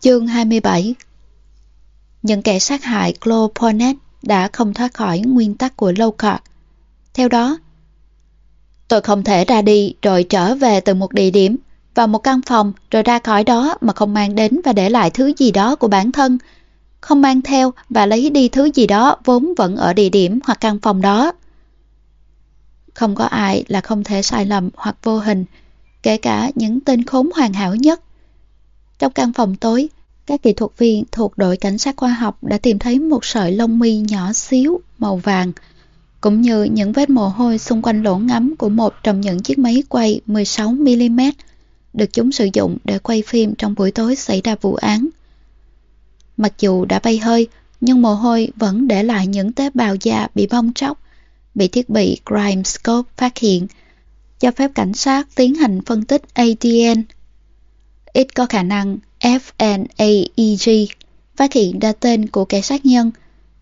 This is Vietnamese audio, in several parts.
Chương 27 Những kẻ sát hại Claude Ponet đã không thoát khỏi nguyên tắc của Lockhart. Theo đó, tôi không thể ra đi rồi trở về từ một địa điểm vào một căn phòng rồi ra khỏi đó mà không mang đến và để lại thứ gì đó của bản thân, không mang theo và lấy đi thứ gì đó vốn vẫn ở địa điểm hoặc căn phòng đó. Không có ai là không thể sai lầm hoặc vô hình, kể cả những tên khốn hoàn hảo nhất. Trong căn phòng tối, các kỹ thuật viên thuộc đội cảnh sát khoa học đã tìm thấy một sợi lông mi nhỏ xíu màu vàng, cũng như những vết mồ hôi xung quanh lỗ ngắm của một trong những chiếc máy quay 16mm được chúng sử dụng để quay phim trong buổi tối xảy ra vụ án. Mặc dù đã bay hơi, nhưng mồ hôi vẫn để lại những tế bào da bị bong tróc, bị thiết bị Crime Scope phát hiện, cho phép cảnh sát tiến hành phân tích ADN. Ít có khả năng FNAEG phát hiện ra tên của kẻ sát nhân,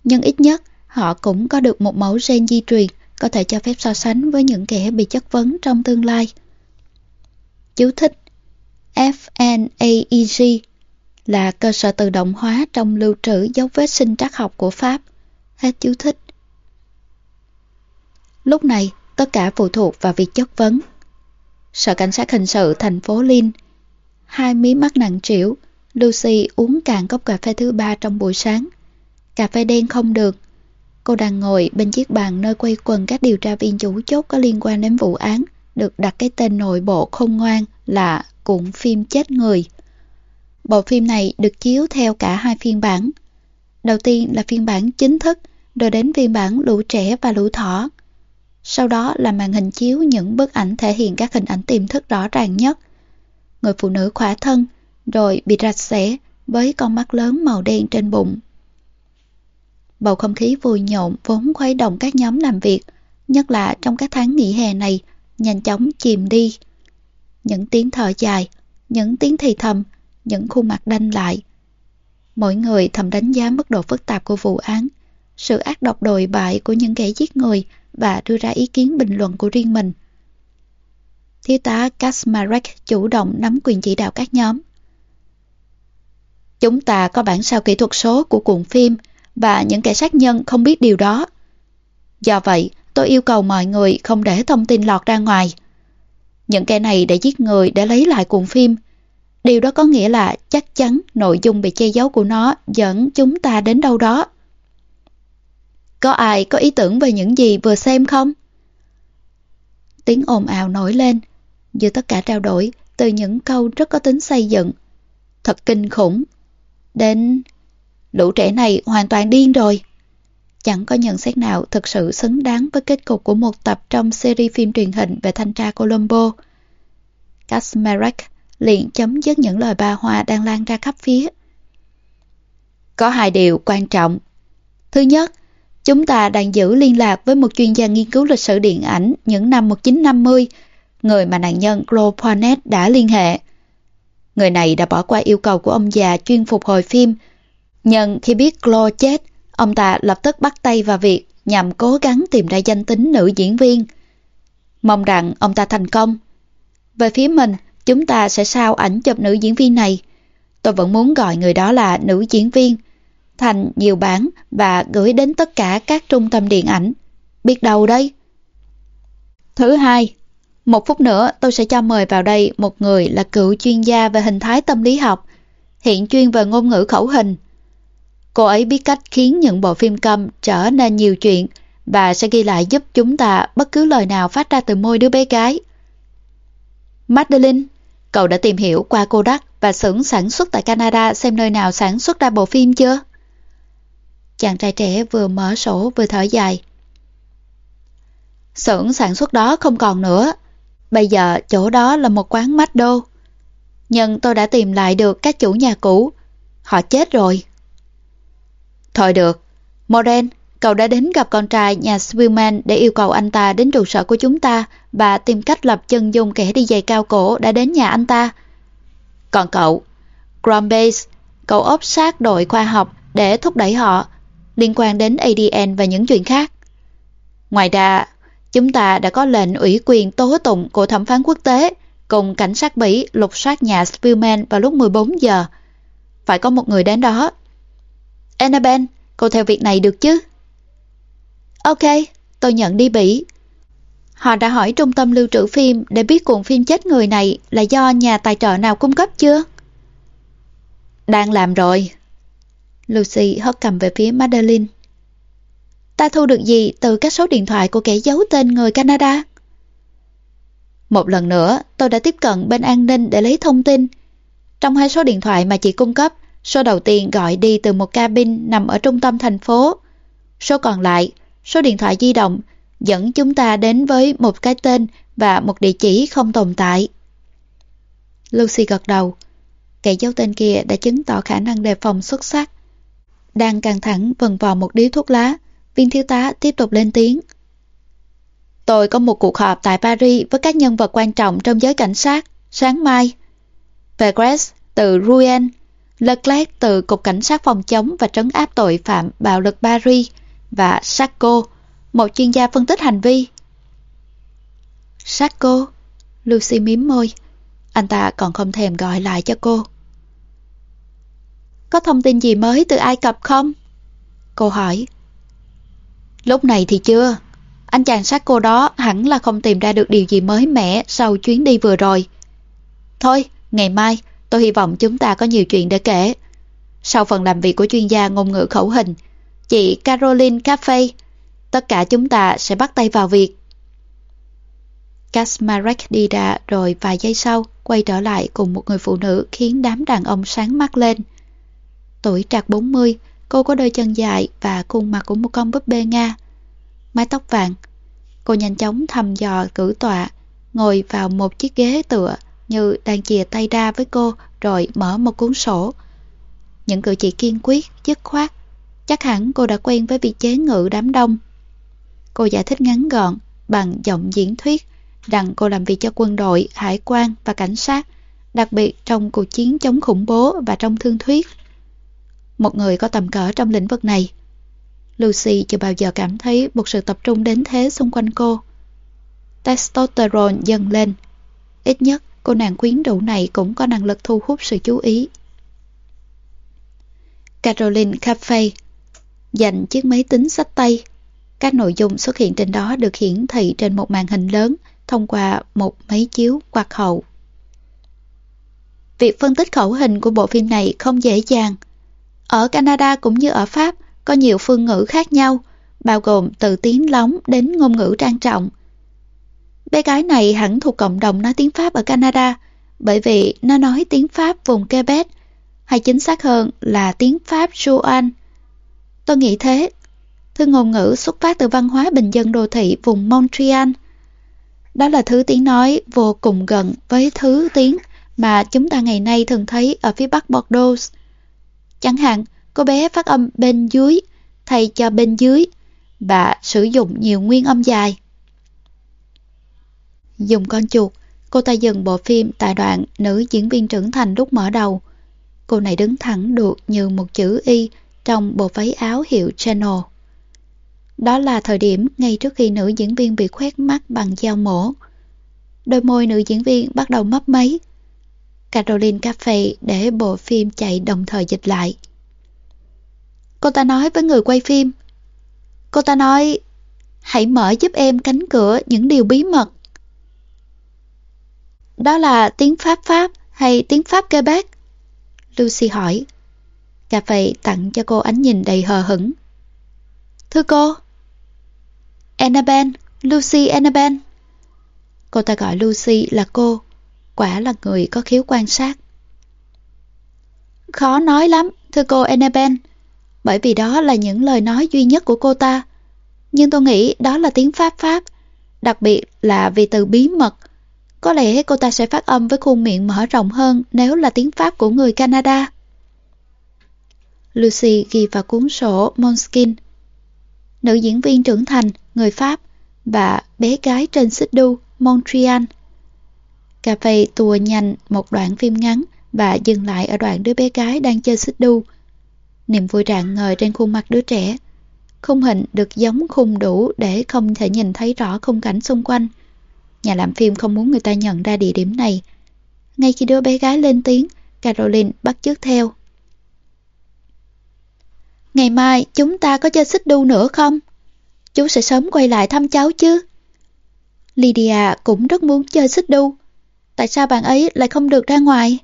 nhưng ít nhất họ cũng có được một mẫu gen di truyền có thể cho phép so sánh với những kẻ bị chất vấn trong tương lai. Chú thích FNAEG là cơ sở tự động hóa trong lưu trữ dấu vết sinh trắc học của Pháp. Hết chú thích. Lúc này, tất cả phụ thuộc vào việc chất vấn. Sở Cảnh sát Hình sự thành phố Linh Hai mí mắt nặng trĩu, Lucy uống cạn cốc cà phê thứ ba trong buổi sáng. Cà phê đen không được. Cô đang ngồi bên chiếc bàn nơi quay quần các điều tra viên chủ chốt có liên quan đến vụ án, được đặt cái tên nội bộ không ngoan là cuộn phim chết người. Bộ phim này được chiếu theo cả hai phiên bản. Đầu tiên là phiên bản chính thức, rồi đến phiên bản lũ trẻ và lũ thỏ. Sau đó là màn hình chiếu những bức ảnh thể hiện các hình ảnh tiềm thức rõ ràng nhất. Người phụ nữ khỏa thân, rồi bị rạch xẻ với con mắt lớn màu đen trên bụng. Bầu không khí vui nhộn vốn khuấy động các nhóm làm việc, nhất là trong các tháng nghỉ hè này, nhanh chóng chìm đi. Những tiếng thở dài, những tiếng thì thầm, những khuôn mặt đanh lại. Mỗi người thầm đánh giá mức độ phức tạp của vụ án, sự ác độc đồi bại của những kẻ giết người và đưa ra ý kiến bình luận của riêng mình. Thiếu tá Kasmarek chủ động nắm quyền chỉ đạo các nhóm. Chúng ta có bản sao kỹ thuật số của cuộn phim và những kẻ sát nhân không biết điều đó. Do vậy, tôi yêu cầu mọi người không để thông tin lọt ra ngoài. Những kẻ này đã giết người để lấy lại cuộn phim. Điều đó có nghĩa là chắc chắn nội dung bị che giấu của nó dẫn chúng ta đến đâu đó. Có ai có ý tưởng về những gì vừa xem không? Tiếng ồn ào nổi lên, giữa tất cả trao đổi từ những câu rất có tính xây dựng. Thật kinh khủng. Đến... Lũ trẻ này hoàn toàn điên rồi. Chẳng có nhận xét nào thực sự xứng đáng với kết cục của một tập trong series phim truyền hình về thanh tra Colombo. Kasmerek liền chấm dứt những lời bà Hoa đang lan ra khắp phía. Có hai điều quan trọng. Thứ nhất, chúng ta đang giữ liên lạc với một chuyên gia nghiên cứu lịch sử điện ảnh những năm 1950, người mà nạn nhân Chloe đã liên hệ. Người này đã bỏ qua yêu cầu của ông già chuyên phục hồi phim. Nhưng khi biết Clo chết, ông ta lập tức bắt tay vào việc nhằm cố gắng tìm ra danh tính nữ diễn viên. Mong rằng ông ta thành công. Về phía mình, chúng ta sẽ sao ảnh chụp nữ diễn viên này. Tôi vẫn muốn gọi người đó là nữ diễn viên, thành nhiều bản và gửi đến tất cả các trung tâm điện ảnh. Biết đâu đây? Thứ hai, một phút nữa tôi sẽ cho mời vào đây một người là cựu chuyên gia về hình thái tâm lý học, hiện chuyên về ngôn ngữ khẩu hình. Cô ấy biết cách khiến những bộ phim câm trở nên nhiều chuyện và sẽ ghi lại giúp chúng ta bất cứ lời nào phát ra từ môi đứa bé gái. Madeline, cậu đã tìm hiểu qua cô Kodak và xưởng sản xuất tại Canada xem nơi nào sản xuất ra bộ phim chưa? Chàng trai trẻ vừa mở sổ vừa thở dài. Xưởng sản xuất đó không còn nữa. Bây giờ chỗ đó là một quán McDo. Nhưng tôi đã tìm lại được các chủ nhà cũ. Họ chết rồi. Thôi được. Moren, cậu đã đến gặp con trai nhà Swillman để yêu cầu anh ta đến trụ sở của chúng ta và tìm cách lập chân dung kẻ đi giày cao cổ đã đến nhà anh ta. Còn cậu, Grombase, cậu ốp sát đội khoa học để thúc đẩy họ liên quan đến ADN và những chuyện khác. Ngoài ra, chúng ta đã có lệnh ủy quyền tố tụng của thẩm phán quốc tế cùng cảnh sát Bỉ lục soát nhà Spielman vào lúc 14 giờ. phải có một người đến đó. Annabelle, cô theo việc này được chứ? Ok, tôi nhận đi Bỉ. Họ đã hỏi trung tâm lưu trữ phim để biết cuộn phim chết người này là do nhà tài trợ nào cung cấp chưa? Đang làm rồi. Lucy hất cầm về phía Madeline. Ta thu được gì từ các số điện thoại của kẻ giấu tên người Canada? Một lần nữa, tôi đã tiếp cận bên an ninh để lấy thông tin. Trong hai số điện thoại mà chị cung cấp, số đầu tiên gọi đi từ một cabin nằm ở trung tâm thành phố. Số còn lại, số điện thoại di động, dẫn chúng ta đến với một cái tên và một địa chỉ không tồn tại. Lucy gật đầu. Kẻ giấu tên kia đã chứng tỏ khả năng đề phòng xuất sắc. Đang căng thẳng vần vào một điếu thuốc lá, viên thiếu tá tiếp tục lên tiếng. Tôi có một cuộc họp tại Paris với các nhân vật quan trọng trong giới cảnh sát, sáng mai. Vegres từ Rouen, Leclerc từ Cục Cảnh sát phòng chống và trấn áp tội phạm bạo lực Paris và Sacco, một chuyên gia phân tích hành vi. Sacco, Lucy miếm môi, anh ta còn không thèm gọi lại cho cô. Có thông tin gì mới từ Ai Cập không? Cô hỏi. Lúc này thì chưa. Anh chàng sát cô đó hẳn là không tìm ra được điều gì mới mẻ sau chuyến đi vừa rồi. Thôi, ngày mai tôi hy vọng chúng ta có nhiều chuyện để kể. Sau phần làm việc của chuyên gia ngôn ngữ khẩu hình, chị Caroline Cafe, tất cả chúng ta sẽ bắt tay vào việc. Kasmarek đi ra rồi vài giây sau quay trở lại cùng một người phụ nữ khiến đám đàn ông sáng mắt lên. Tuổi trạc 40, cô có đôi chân dài và khuôn mặt của một con búp bê Nga. Mái tóc vàng. Cô nhanh chóng thăm dò cử tọa, ngồi vào một chiếc ghế tựa như đang chìa tay ra với cô rồi mở một cuốn sổ. Những cử chỉ kiên quyết, dứt khoát. Chắc hẳn cô đã quen với việc chế ngự đám đông. Cô giải thích ngắn gọn bằng giọng diễn thuyết rằng cô làm việc cho quân đội, hải quan và cảnh sát, đặc biệt trong cuộc chiến chống khủng bố và trong thương thuyết một người có tầm cỡ trong lĩnh vực này. Lucy chưa bao giờ cảm thấy một sự tập trung đến thế xung quanh cô. Testosterone dâng lên. Ít nhất, cô nàng quyến rũ này cũng có năng lực thu hút sự chú ý. Caroline Cafe dành chiếc máy tính sách tay. Các nội dung xuất hiện trên đó được hiển thị trên một màn hình lớn thông qua một máy chiếu quạt hậu. Việc phân tích khẩu hình của bộ phim này không dễ dàng ở Canada cũng như ở Pháp có nhiều phương ngữ khác nhau, bao gồm từ tiếng lóng đến ngôn ngữ trang trọng. Bé gái này hẳn thuộc cộng đồng nói tiếng Pháp ở Canada, bởi vì nó nói tiếng Pháp vùng Quebec, hay chính xác hơn là tiếng Pháp Joan. Tôi nghĩ thế. Thư ngôn ngữ xuất phát từ văn hóa bình dân đô thị vùng Montreal. Đó là thứ tiếng nói vô cùng gần với thứ tiếng mà chúng ta ngày nay thường thấy ở phía bắc Bordeaux. Chẳng hạn, cô bé phát âm bên dưới thay cho bên dưới và sử dụng nhiều nguyên âm dài. Dùng con chuột, cô ta dừng bộ phim tại đoạn nữ diễn viên trưởng thành lúc mở đầu. Cô này đứng thẳng được như một chữ Y trong bộ váy áo hiệu Channel. Đó là thời điểm ngay trước khi nữ diễn viên bị khoét mắt bằng dao mổ. Đôi môi nữ diễn viên bắt đầu mấp máy. Caroline Cafe để bộ phim chạy đồng thời dịch lại. Cô ta nói với người quay phim. Cô ta nói, hãy mở giúp em cánh cửa những điều bí mật. Đó là tiếng Pháp Pháp hay tiếng Pháp Quebec? Lucy hỏi. Cà phê tặng cho cô ánh nhìn đầy hờ hững. Thưa cô. Annabelle, Lucy Annabelle. Cô ta gọi Lucy là cô quả là người có khiếu quan sát. Khó nói lắm, thưa cô Annabelle, bởi vì đó là những lời nói duy nhất của cô ta. Nhưng tôi nghĩ đó là tiếng Pháp Pháp, đặc biệt là vì từ bí mật. Có lẽ cô ta sẽ phát âm với khuôn miệng mở rộng hơn nếu là tiếng Pháp của người Canada. Lucy ghi vào cuốn sổ Monskin. Nữ diễn viên trưởng thành, người Pháp và bé gái trên xích đu, Montreal Cà phê tua nhanh một đoạn phim ngắn và dừng lại ở đoạn đứa bé gái đang chơi xích đu. Niềm vui rạng ngời trên khuôn mặt đứa trẻ. Khung hình được giống khung đủ để không thể nhìn thấy rõ khung cảnh xung quanh. Nhà làm phim không muốn người ta nhận ra địa điểm này. Ngay khi đứa bé gái lên tiếng, Caroline bắt chước theo. Ngày mai chúng ta có chơi xích đu nữa không? Chú sẽ sớm quay lại thăm cháu chứ? Lydia cũng rất muốn chơi xích đu. Tại sao bạn ấy lại không được ra ngoài?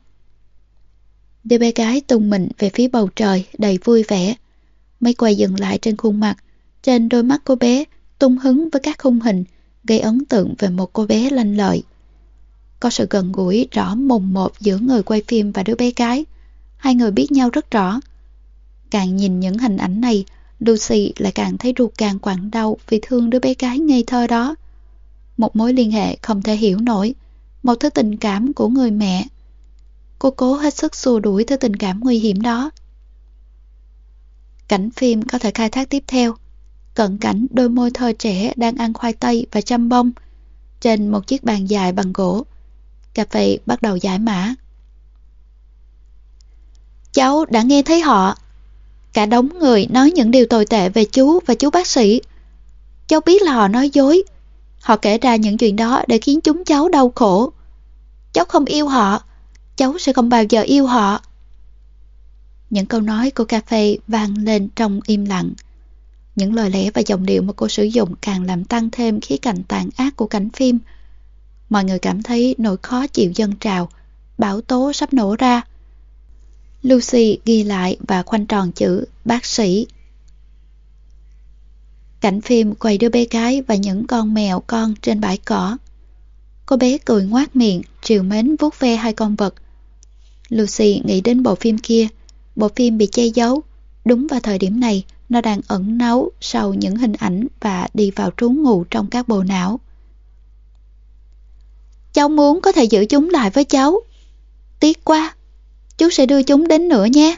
Đứa bé gái tung mình về phía bầu trời đầy vui vẻ. Mấy quay dừng lại trên khuôn mặt. Trên đôi mắt cô bé tung hứng với các khung hình gây ấn tượng về một cô bé lanh lợi. Có sự gần gũi rõ mồm một giữa người quay phim và đứa bé gái. Hai người biết nhau rất rõ. Càng nhìn những hình ảnh này, Lucy lại càng thấy ruột càng quặn đau vì thương đứa bé gái ngây thơ đó. Một mối liên hệ không thể hiểu nổi, một thứ tình cảm của người mẹ. Cô cố hết sức xua đuổi thứ tình cảm nguy hiểm đó. Cảnh phim có thể khai thác tiếp theo. Cận cảnh đôi môi thơ trẻ đang ăn khoai tây và chăm bông trên một chiếc bàn dài bằng gỗ. Cà phê bắt đầu giải mã. Cháu đã nghe thấy họ. Cả đống người nói những điều tồi tệ về chú và chú bác sĩ. Cháu biết là họ nói dối. Họ kể ra những chuyện đó để khiến chúng cháu đau khổ. Cháu không yêu họ. Cháu sẽ không bao giờ yêu họ. Những câu nói của cà phê vang lên trong im lặng. Những lời lẽ và giọng điệu mà cô sử dụng càng làm tăng thêm khía cạnh tàn ác của cảnh phim. Mọi người cảm thấy nỗi khó chịu dân trào, bão tố sắp nổ ra. Lucy ghi lại và khoanh tròn chữ bác sĩ. Cảnh phim quay đứa bé gái và những con mèo con trên bãi cỏ. Cô bé cười ngoác miệng, triều mến vuốt ve hai con vật. Lucy nghĩ đến bộ phim kia, bộ phim bị che giấu. Đúng vào thời điểm này, nó đang ẩn náu sau những hình ảnh và đi vào trú ngụ trong các bộ não. Cháu muốn có thể giữ chúng lại với cháu. Tiếc quá, chú sẽ đưa chúng đến nữa nhé.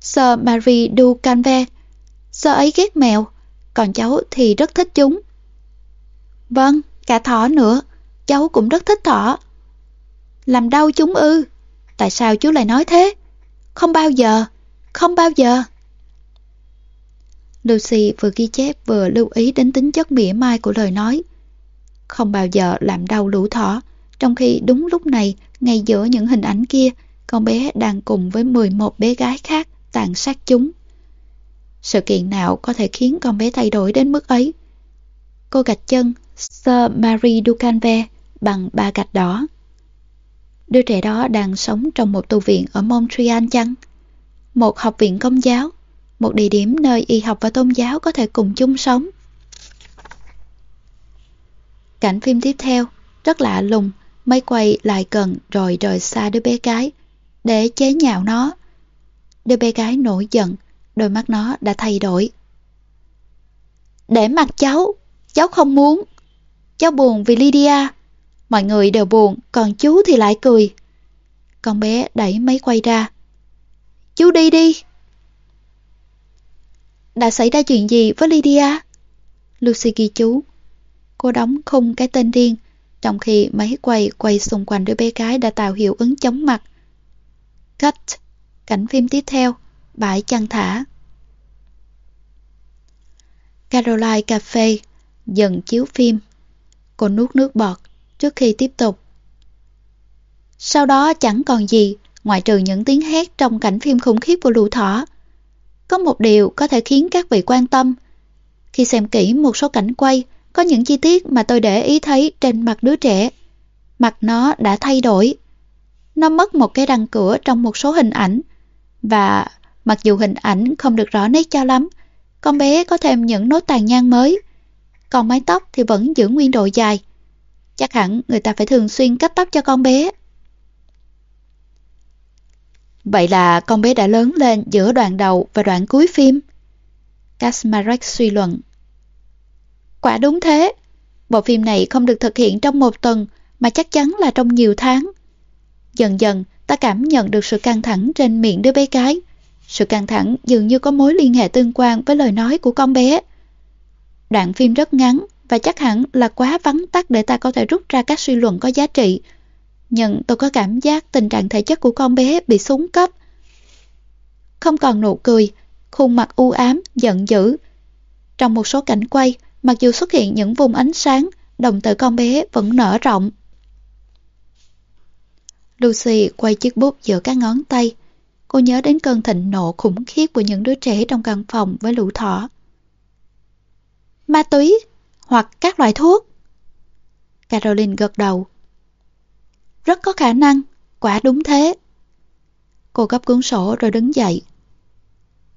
Sir Marie du Canve, Sir ấy ghét mèo, còn cháu thì rất thích chúng. Vâng, cả thỏ nữa, cháu cũng rất thích thỏ. Làm đau chúng ư? Tại sao chú lại nói thế? Không bao giờ, không bao giờ. Lucy vừa ghi chép vừa lưu ý đến tính chất mỉa mai của lời nói. Không bao giờ làm đau lũ thỏ, trong khi đúng lúc này, ngay giữa những hình ảnh kia, con bé đang cùng với 11 bé gái khác tàn sát chúng. Sự kiện nào có thể khiến con bé thay đổi đến mức ấy? Cô gạch chân Sir Marie Ducanve bằng ba gạch đỏ. Đứa trẻ đó đang sống trong một tu viện ở Montreal chăng? Một học viện công giáo, một địa điểm nơi y học và tôn giáo có thể cùng chung sống. Cảnh phim tiếp theo, rất lạ lùng, máy quay lại gần rồi rời xa đứa bé gái, để chế nhạo nó. Đứa bé gái nổi giận, đôi mắt nó đã thay đổi. Để mặt cháu, cháu không muốn. Cháu buồn vì Lydia. Mọi người đều buồn, còn chú thì lại cười. Con bé đẩy máy quay ra. Chú đi đi. Đã xảy ra chuyện gì với Lydia? Lucy ghi chú. Cô đóng khung cái tên riêng, trong khi máy quay quay xung quanh đứa bé gái đã tạo hiệu ứng chóng mặt. Cut. Cảnh phim tiếp theo. Bãi chăn thả. Caroline Cafe dần chiếu phim. Cô nuốt nước bọt trước khi tiếp tục. Sau đó chẳng còn gì ngoại trừ những tiếng hét trong cảnh phim khủng khiếp của lũ thỏ. Có một điều có thể khiến các vị quan tâm. Khi xem kỹ một số cảnh quay, có những chi tiết mà tôi để ý thấy trên mặt đứa trẻ. Mặt nó đã thay đổi. Nó mất một cái răng cửa trong một số hình ảnh. Và mặc dù hình ảnh không được rõ nét cho lắm, con bé có thêm những nốt tàn nhang mới. Còn mái tóc thì vẫn giữ nguyên độ dài. Chắc hẳn người ta phải thường xuyên cắt tóc cho con bé. Vậy là con bé đã lớn lên giữa đoạn đầu và đoạn cuối phim. Kasmarek suy luận. Quả đúng thế. Bộ phim này không được thực hiện trong một tuần mà chắc chắn là trong nhiều tháng. Dần dần, ta cảm nhận được sự căng thẳng trên miệng đứa bé cái Sự căng thẳng dường như có mối liên hệ tương quan với lời nói của con bé. Đoạn phim rất ngắn và chắc hẳn là quá vắn tắt để ta có thể rút ra các suy luận có giá trị. Nhưng tôi có cảm giác tình trạng thể chất của con bé bị xuống cấp. Không còn nụ cười, khuôn mặt u ám, giận dữ. Trong một số cảnh quay, mặc dù xuất hiện những vùng ánh sáng, đồng tử con bé vẫn nở rộng. Lucy quay chiếc bút giữa các ngón tay. cô nhớ đến cơn thịnh nộ khủng khiếp của những đứa trẻ trong căn phòng với lũ thỏ. Ma túy hoặc các loại thuốc. Caroline gật đầu. Rất có khả năng, quả đúng thế. Cô gấp cuốn sổ rồi đứng dậy.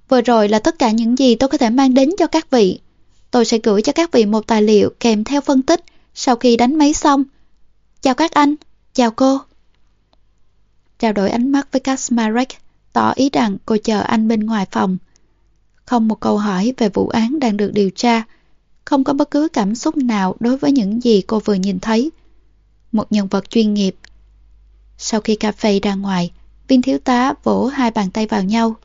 Vừa rồi là tất cả những gì tôi có thể mang đến cho các vị. Tôi sẽ gửi cho các vị một tài liệu kèm theo phân tích sau khi đánh máy xong. Chào các anh, chào cô. Trao đổi ánh mắt với Kasmarek, tỏ ý rằng cô chờ anh bên ngoài phòng. Không một câu hỏi về vụ án đang được điều tra, không có bất cứ cảm xúc nào đối với những gì cô vừa nhìn thấy. Một nhân vật chuyên nghiệp. Sau khi cà phê ra ngoài, viên thiếu tá vỗ hai bàn tay vào nhau.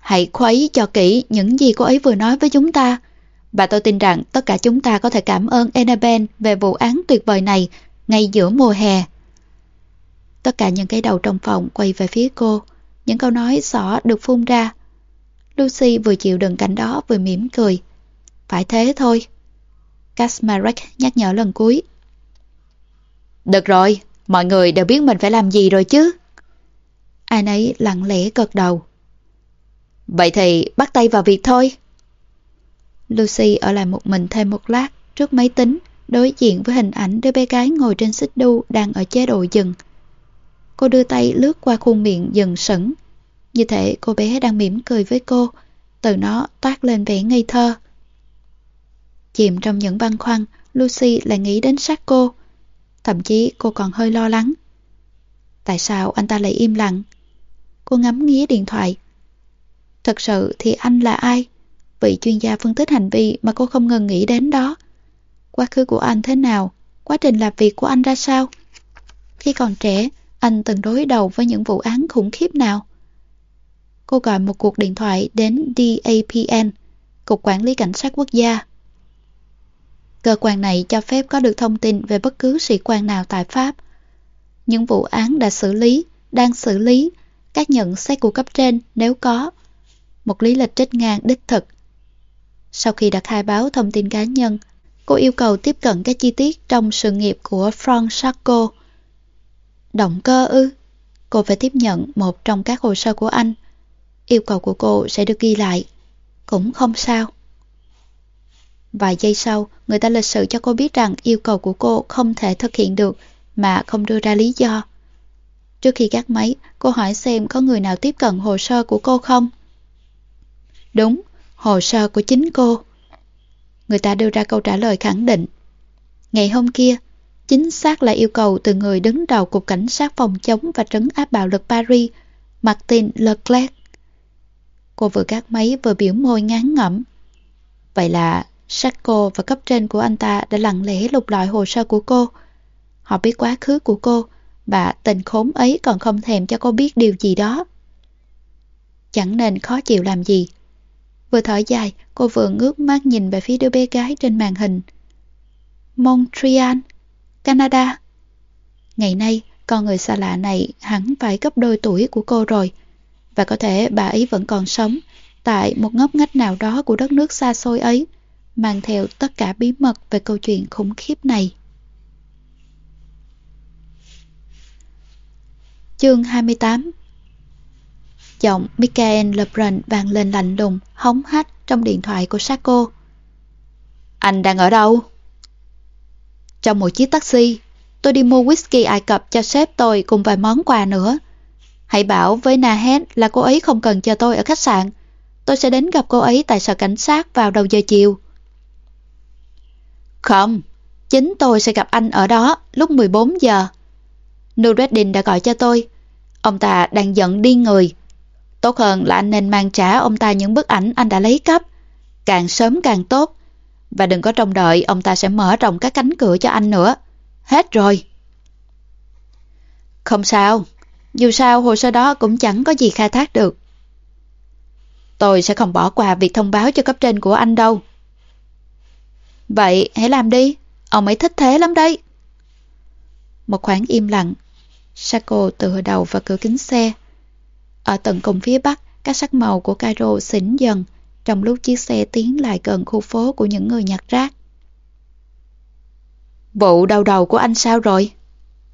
Hãy khuấy cho kỹ những gì cô ấy vừa nói với chúng ta. Và tôi tin rằng tất cả chúng ta có thể cảm ơn Enabel về vụ án tuyệt vời này ngay giữa mùa hè. Tất cả những cái đầu trong phòng quay về phía cô, những câu nói xỏ được phun ra. Lucy vừa chịu đựng cảnh đó vừa mỉm cười. Phải thế thôi. Kasmarek nhắc nhở lần cuối. Được rồi, mọi người đều biết mình phải làm gì rồi chứ. Ai nấy lặng lẽ gật đầu. Vậy thì bắt tay vào việc thôi. Lucy ở lại một mình thêm một lát trước máy tính đối diện với hình ảnh đứa bé gái ngồi trên xích đu đang ở chế độ dừng. Cô đưa tay lướt qua khuôn miệng dần sững. Như thể cô bé đang mỉm cười với cô, từ nó toát lên vẻ ngây thơ. Chìm trong những băn khoăn, Lucy lại nghĩ đến sát cô. Thậm chí cô còn hơi lo lắng. Tại sao anh ta lại im lặng? Cô ngắm nghía điện thoại. Thật sự thì anh là ai? Vị chuyên gia phân tích hành vi mà cô không ngừng nghĩ đến đó. Quá khứ của anh thế nào? Quá trình làm việc của anh ra sao? Khi còn trẻ, anh từng đối đầu với những vụ án khủng khiếp nào? Cô gọi một cuộc điện thoại đến DAPN, Cục Quản lý Cảnh sát Quốc gia. Cơ quan này cho phép có được thông tin về bất cứ sĩ quan nào tại Pháp. Những vụ án đã xử lý, đang xử lý, các nhận xét của cấp trên nếu có. Một lý lịch trích ngang đích thực. Sau khi đã khai báo thông tin cá nhân, cô yêu cầu tiếp cận các chi tiết trong sự nghiệp của Frank Sarko. Động cơ ư? Cô phải tiếp nhận một trong các hồ sơ của anh. Yêu cầu của cô sẽ được ghi lại. Cũng không sao. Vài giây sau, người ta lịch sự cho cô biết rằng yêu cầu của cô không thể thực hiện được mà không đưa ra lý do. Trước khi gác máy, cô hỏi xem có người nào tiếp cận hồ sơ của cô không? Đúng, hồ sơ của chính cô. Người ta đưa ra câu trả lời khẳng định. Ngày hôm kia, chính xác là yêu cầu từ người đứng đầu Cục Cảnh sát phòng chống và trấn áp bạo lực Paris, Martin Leclerc. Cô vừa gác máy vừa biểu môi ngán ngẩm. Vậy là Sacco và cấp trên của anh ta đã lặng lẽ lục lọi hồ sơ của cô. Họ biết quá khứ của cô, và tình khốn ấy còn không thèm cho cô biết điều gì đó. Chẳng nên khó chịu làm gì. Vừa thở dài, cô vừa ngước mắt nhìn về phía đứa bé gái trên màn hình. Montreal, Canada. Ngày nay, con người xa lạ này hẳn phải gấp đôi tuổi của cô rồi. Và có thể bà ấy vẫn còn sống tại một ngóc ngách nào đó của đất nước xa xôi ấy mang theo tất cả bí mật về câu chuyện khủng khiếp này. Chương 28 Giọng Michael Lebrun vang lên lạnh lùng, hóng hách trong điện thoại của Sako. Anh đang ở đâu? Trong một chiếc taxi, tôi đi mua whisky Ai Cập cho sếp tôi cùng vài món quà nữa. Hãy bảo với Nahed là cô ấy không cần chờ tôi ở khách sạn. Tôi sẽ đến gặp cô ấy tại sở cảnh sát vào đầu giờ chiều. Không, chính tôi sẽ gặp anh ở đó lúc 14 giờ. Nureddin đã gọi cho tôi. Ông ta đang giận điên người. Tốt hơn là anh nên mang trả ông ta những bức ảnh anh đã lấy cắp. Càng sớm càng tốt. Và đừng có trông đợi ông ta sẽ mở rộng các cánh cửa cho anh nữa. Hết rồi. Không sao. Dù sao hồ sơ đó cũng chẳng có gì khai thác được. Tôi sẽ không bỏ qua việc thông báo cho cấp trên của anh đâu. Vậy hãy làm đi, ông ấy thích thế lắm đấy. Một khoảng im lặng, Sako từ đầu vào cửa kính xe. Ở tận cùng phía bắc, các sắc màu của Cairo xỉn dần trong lúc chiếc xe tiến lại gần khu phố của những người nhặt rác. Vụ đau đầu của anh sao rồi?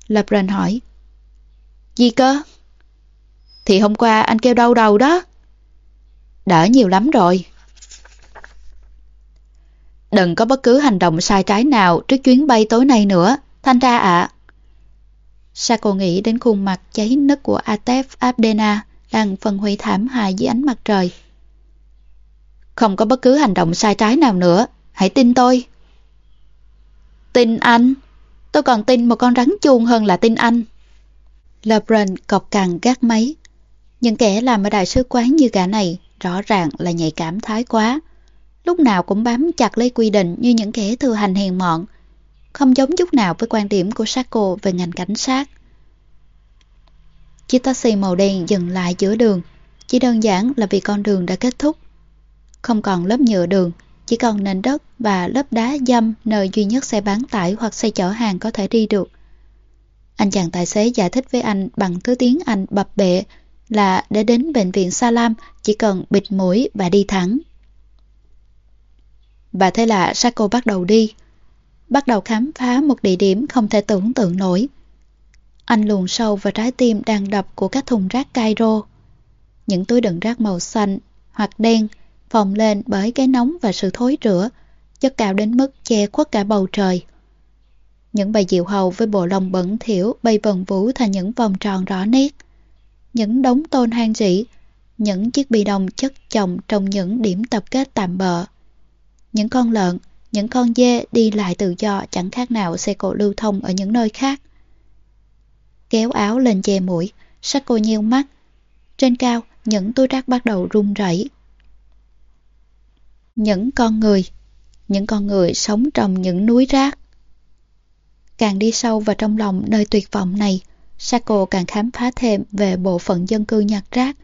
Lebron hỏi. Gì cơ? Thì hôm qua anh kêu đau đầu đó. Đỡ nhiều lắm rồi. Đừng có bất cứ hành động sai trái nào trước chuyến bay tối nay nữa, thanh ra ạ. À. Sako nghĩ đến khuôn mặt cháy nứt của Atef Abdena đang phân hủy thảm hại dưới ánh mặt trời. Không có bất cứ hành động sai trái nào nữa, hãy tin tôi. Tin anh? Tôi còn tin một con rắn chuông hơn là tin anh. LeBron cọc cằn gác máy. Những kẻ làm ở đại sứ quán như gã này rõ ràng là nhạy cảm thái quá. Lúc nào cũng bám chặt lấy quy định như những kẻ thừa hành hèn mọn. Không giống chút nào với quan điểm của Sako về ngành cảnh sát. Chiếc taxi màu đen dừng lại giữa đường. Chỉ đơn giản là vì con đường đã kết thúc. Không còn lớp nhựa đường, chỉ còn nền đất và lớp đá dâm nơi duy nhất xe bán tải hoặc xe chở hàng có thể đi được. Anh chàng tài xế giải thích với anh bằng thứ tiếng Anh bập bệ là để đến bệnh viện Salam chỉ cần bịt mũi và đi thẳng. Và thế là Sako bắt đầu đi. Bắt đầu khám phá một địa điểm không thể tưởng tượng nổi. Anh luồn sâu vào trái tim đang đập của các thùng rác Cairo. Những túi đựng rác màu xanh hoặc đen phồng lên bởi cái nóng và sự thối rữa, chất cao đến mức che khuất cả bầu trời. Những bầy diệu hầu với bộ lông bẩn thiểu bay vần vũ thành những vòng tròn rõ nét. Những đống tôn hang rỉ, những chiếc bi đồng chất chồng trong những điểm tập kết tạm bợ. Những con lợn, những con dê đi lại tự do chẳng khác nào xe cộ lưu thông ở những nơi khác. Kéo áo lên che mũi, sắc cô nheo mắt. Trên cao, những túi rác bắt đầu rung rẩy. Những con người, những con người sống trong những núi rác. Càng đi sâu vào trong lòng nơi tuyệt vọng này, Sako càng khám phá thêm về bộ phận dân cư nhặt rác,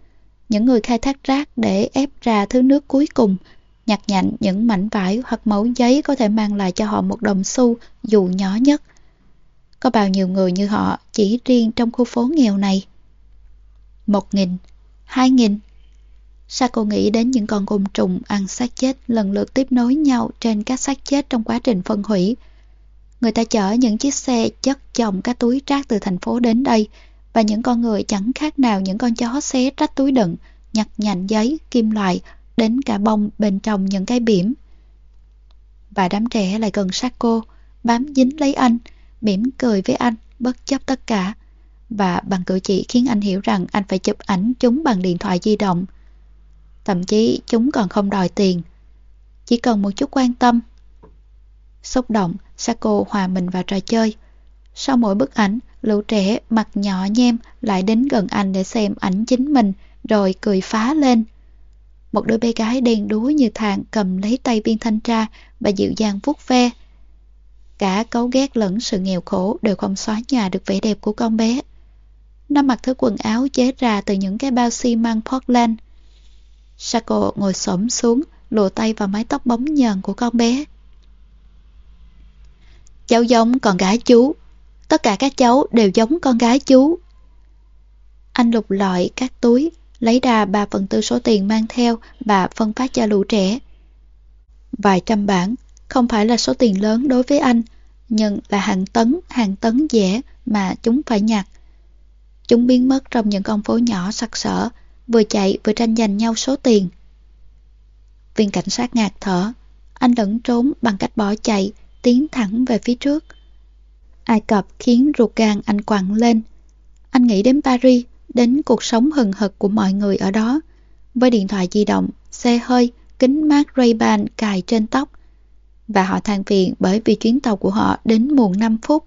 những người khai thác rác để ép ra thứ nước cuối cùng, nhặt nhạnh những mảnh vải hoặc mẫu giấy có thể mang lại cho họ một đồng xu dù nhỏ nhất. Có bao nhiêu người như họ chỉ riêng trong khu phố nghèo này? Một nghìn, hai nghìn. Sako nghĩ đến những con côn trùng ăn xác chết lần lượt tiếp nối nhau trên các xác chết trong quá trình phân hủy, Người ta chở những chiếc xe chất chồng các túi rác từ thành phố đến đây và những con người chẳng khác nào những con chó xé rách túi đựng, nhặt nhạnh giấy, kim loại, đến cả bông bên trong những cái bỉm. Và đám trẻ lại gần sát cô, bám dính lấy anh, mỉm cười với anh, bất chấp tất cả. Và bằng cử chỉ khiến anh hiểu rằng anh phải chụp ảnh chúng bằng điện thoại di động. Thậm chí chúng còn không đòi tiền. Chỉ cần một chút quan tâm. Xúc động, Sako hòa mình vào trò chơi. Sau mỗi bức ảnh, lũ trẻ mặt nhỏ nhem lại đến gần anh để xem ảnh chính mình, rồi cười phá lên. Một đôi bé gái đen đuối như thang cầm lấy tay viên thanh tra và dịu dàng vuốt ve. Cả cấu ghét lẫn sự nghèo khổ đều không xóa nhòa được vẻ đẹp của con bé. Nó mặc thứ quần áo chế ra từ những cái bao xi măng Portland. Sako ngồi xổm xuống, lùa tay vào mái tóc bóng nhờn của con bé. Cháu giống con gái chú. Tất cả các cháu đều giống con gái chú. Anh lục lọi các túi, lấy ra ba phần tư số tiền mang theo và phân phát cho lũ trẻ. Vài trăm bảng, không phải là số tiền lớn đối với anh, nhưng là hàng tấn, hàng tấn dẻ mà chúng phải nhặt. Chúng biến mất trong những con phố nhỏ sặc sỡ, vừa chạy vừa tranh giành nhau số tiền. Viên cảnh sát ngạt thở, anh lẫn trốn bằng cách bỏ chạy, tiến thẳng về phía trước. Ai Cập khiến ruột gan anh quặn lên. Anh nghĩ đến Paris, đến cuộc sống hừng hực của mọi người ở đó, với điện thoại di động, xe hơi, kính mát Ray-Ban cài trên tóc. Và họ than phiền bởi vì chuyến tàu của họ đến muộn 5 phút.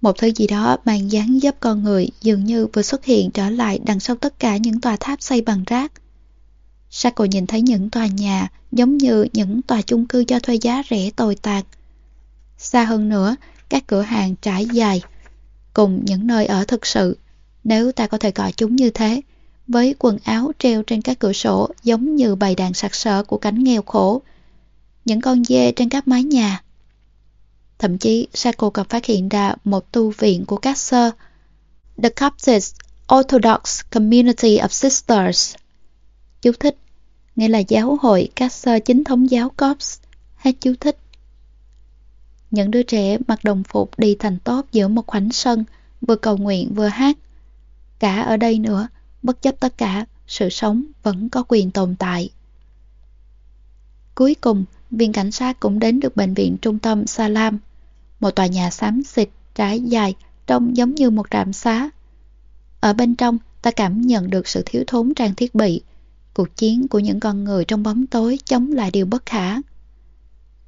Một thứ gì đó mang dáng dấp con người dường như vừa xuất hiện trở lại đằng sau tất cả những tòa tháp xây bằng rác. Sako nhìn thấy những tòa nhà giống như những tòa chung cư cho thuê giá rẻ tồi tàn. Xa hơn nữa, các cửa hàng trải dài, cùng những nơi ở thực sự, nếu ta có thể gọi chúng như thế, với quần áo treo trên các cửa sổ giống như bầy đàn sặc sỡ của cánh nghèo khổ, những con dê trên các mái nhà. Thậm chí, Sako còn phát hiện ra một tu viện của các sơ, The Coptic Orthodox Community of Sisters. Chú thích nghĩa là giáo hội các sơ chính thống giáo Cops. Hết chú thích. Những đứa trẻ mặc đồng phục đi thành tốt giữa một khoảnh sân, vừa cầu nguyện vừa hát cả ở đây nữa, bất chấp tất cả, sự sống vẫn có quyền tồn tại. Cuối cùng, viên cảnh sát cũng đến được bệnh viện trung tâm Salam, một tòa nhà xám xịt, trải dài, trông giống như một trạm xá. Ở bên trong, ta cảm nhận được sự thiếu thốn trang thiết bị, cuộc chiến của những con người trong bóng tối chống lại điều bất khả.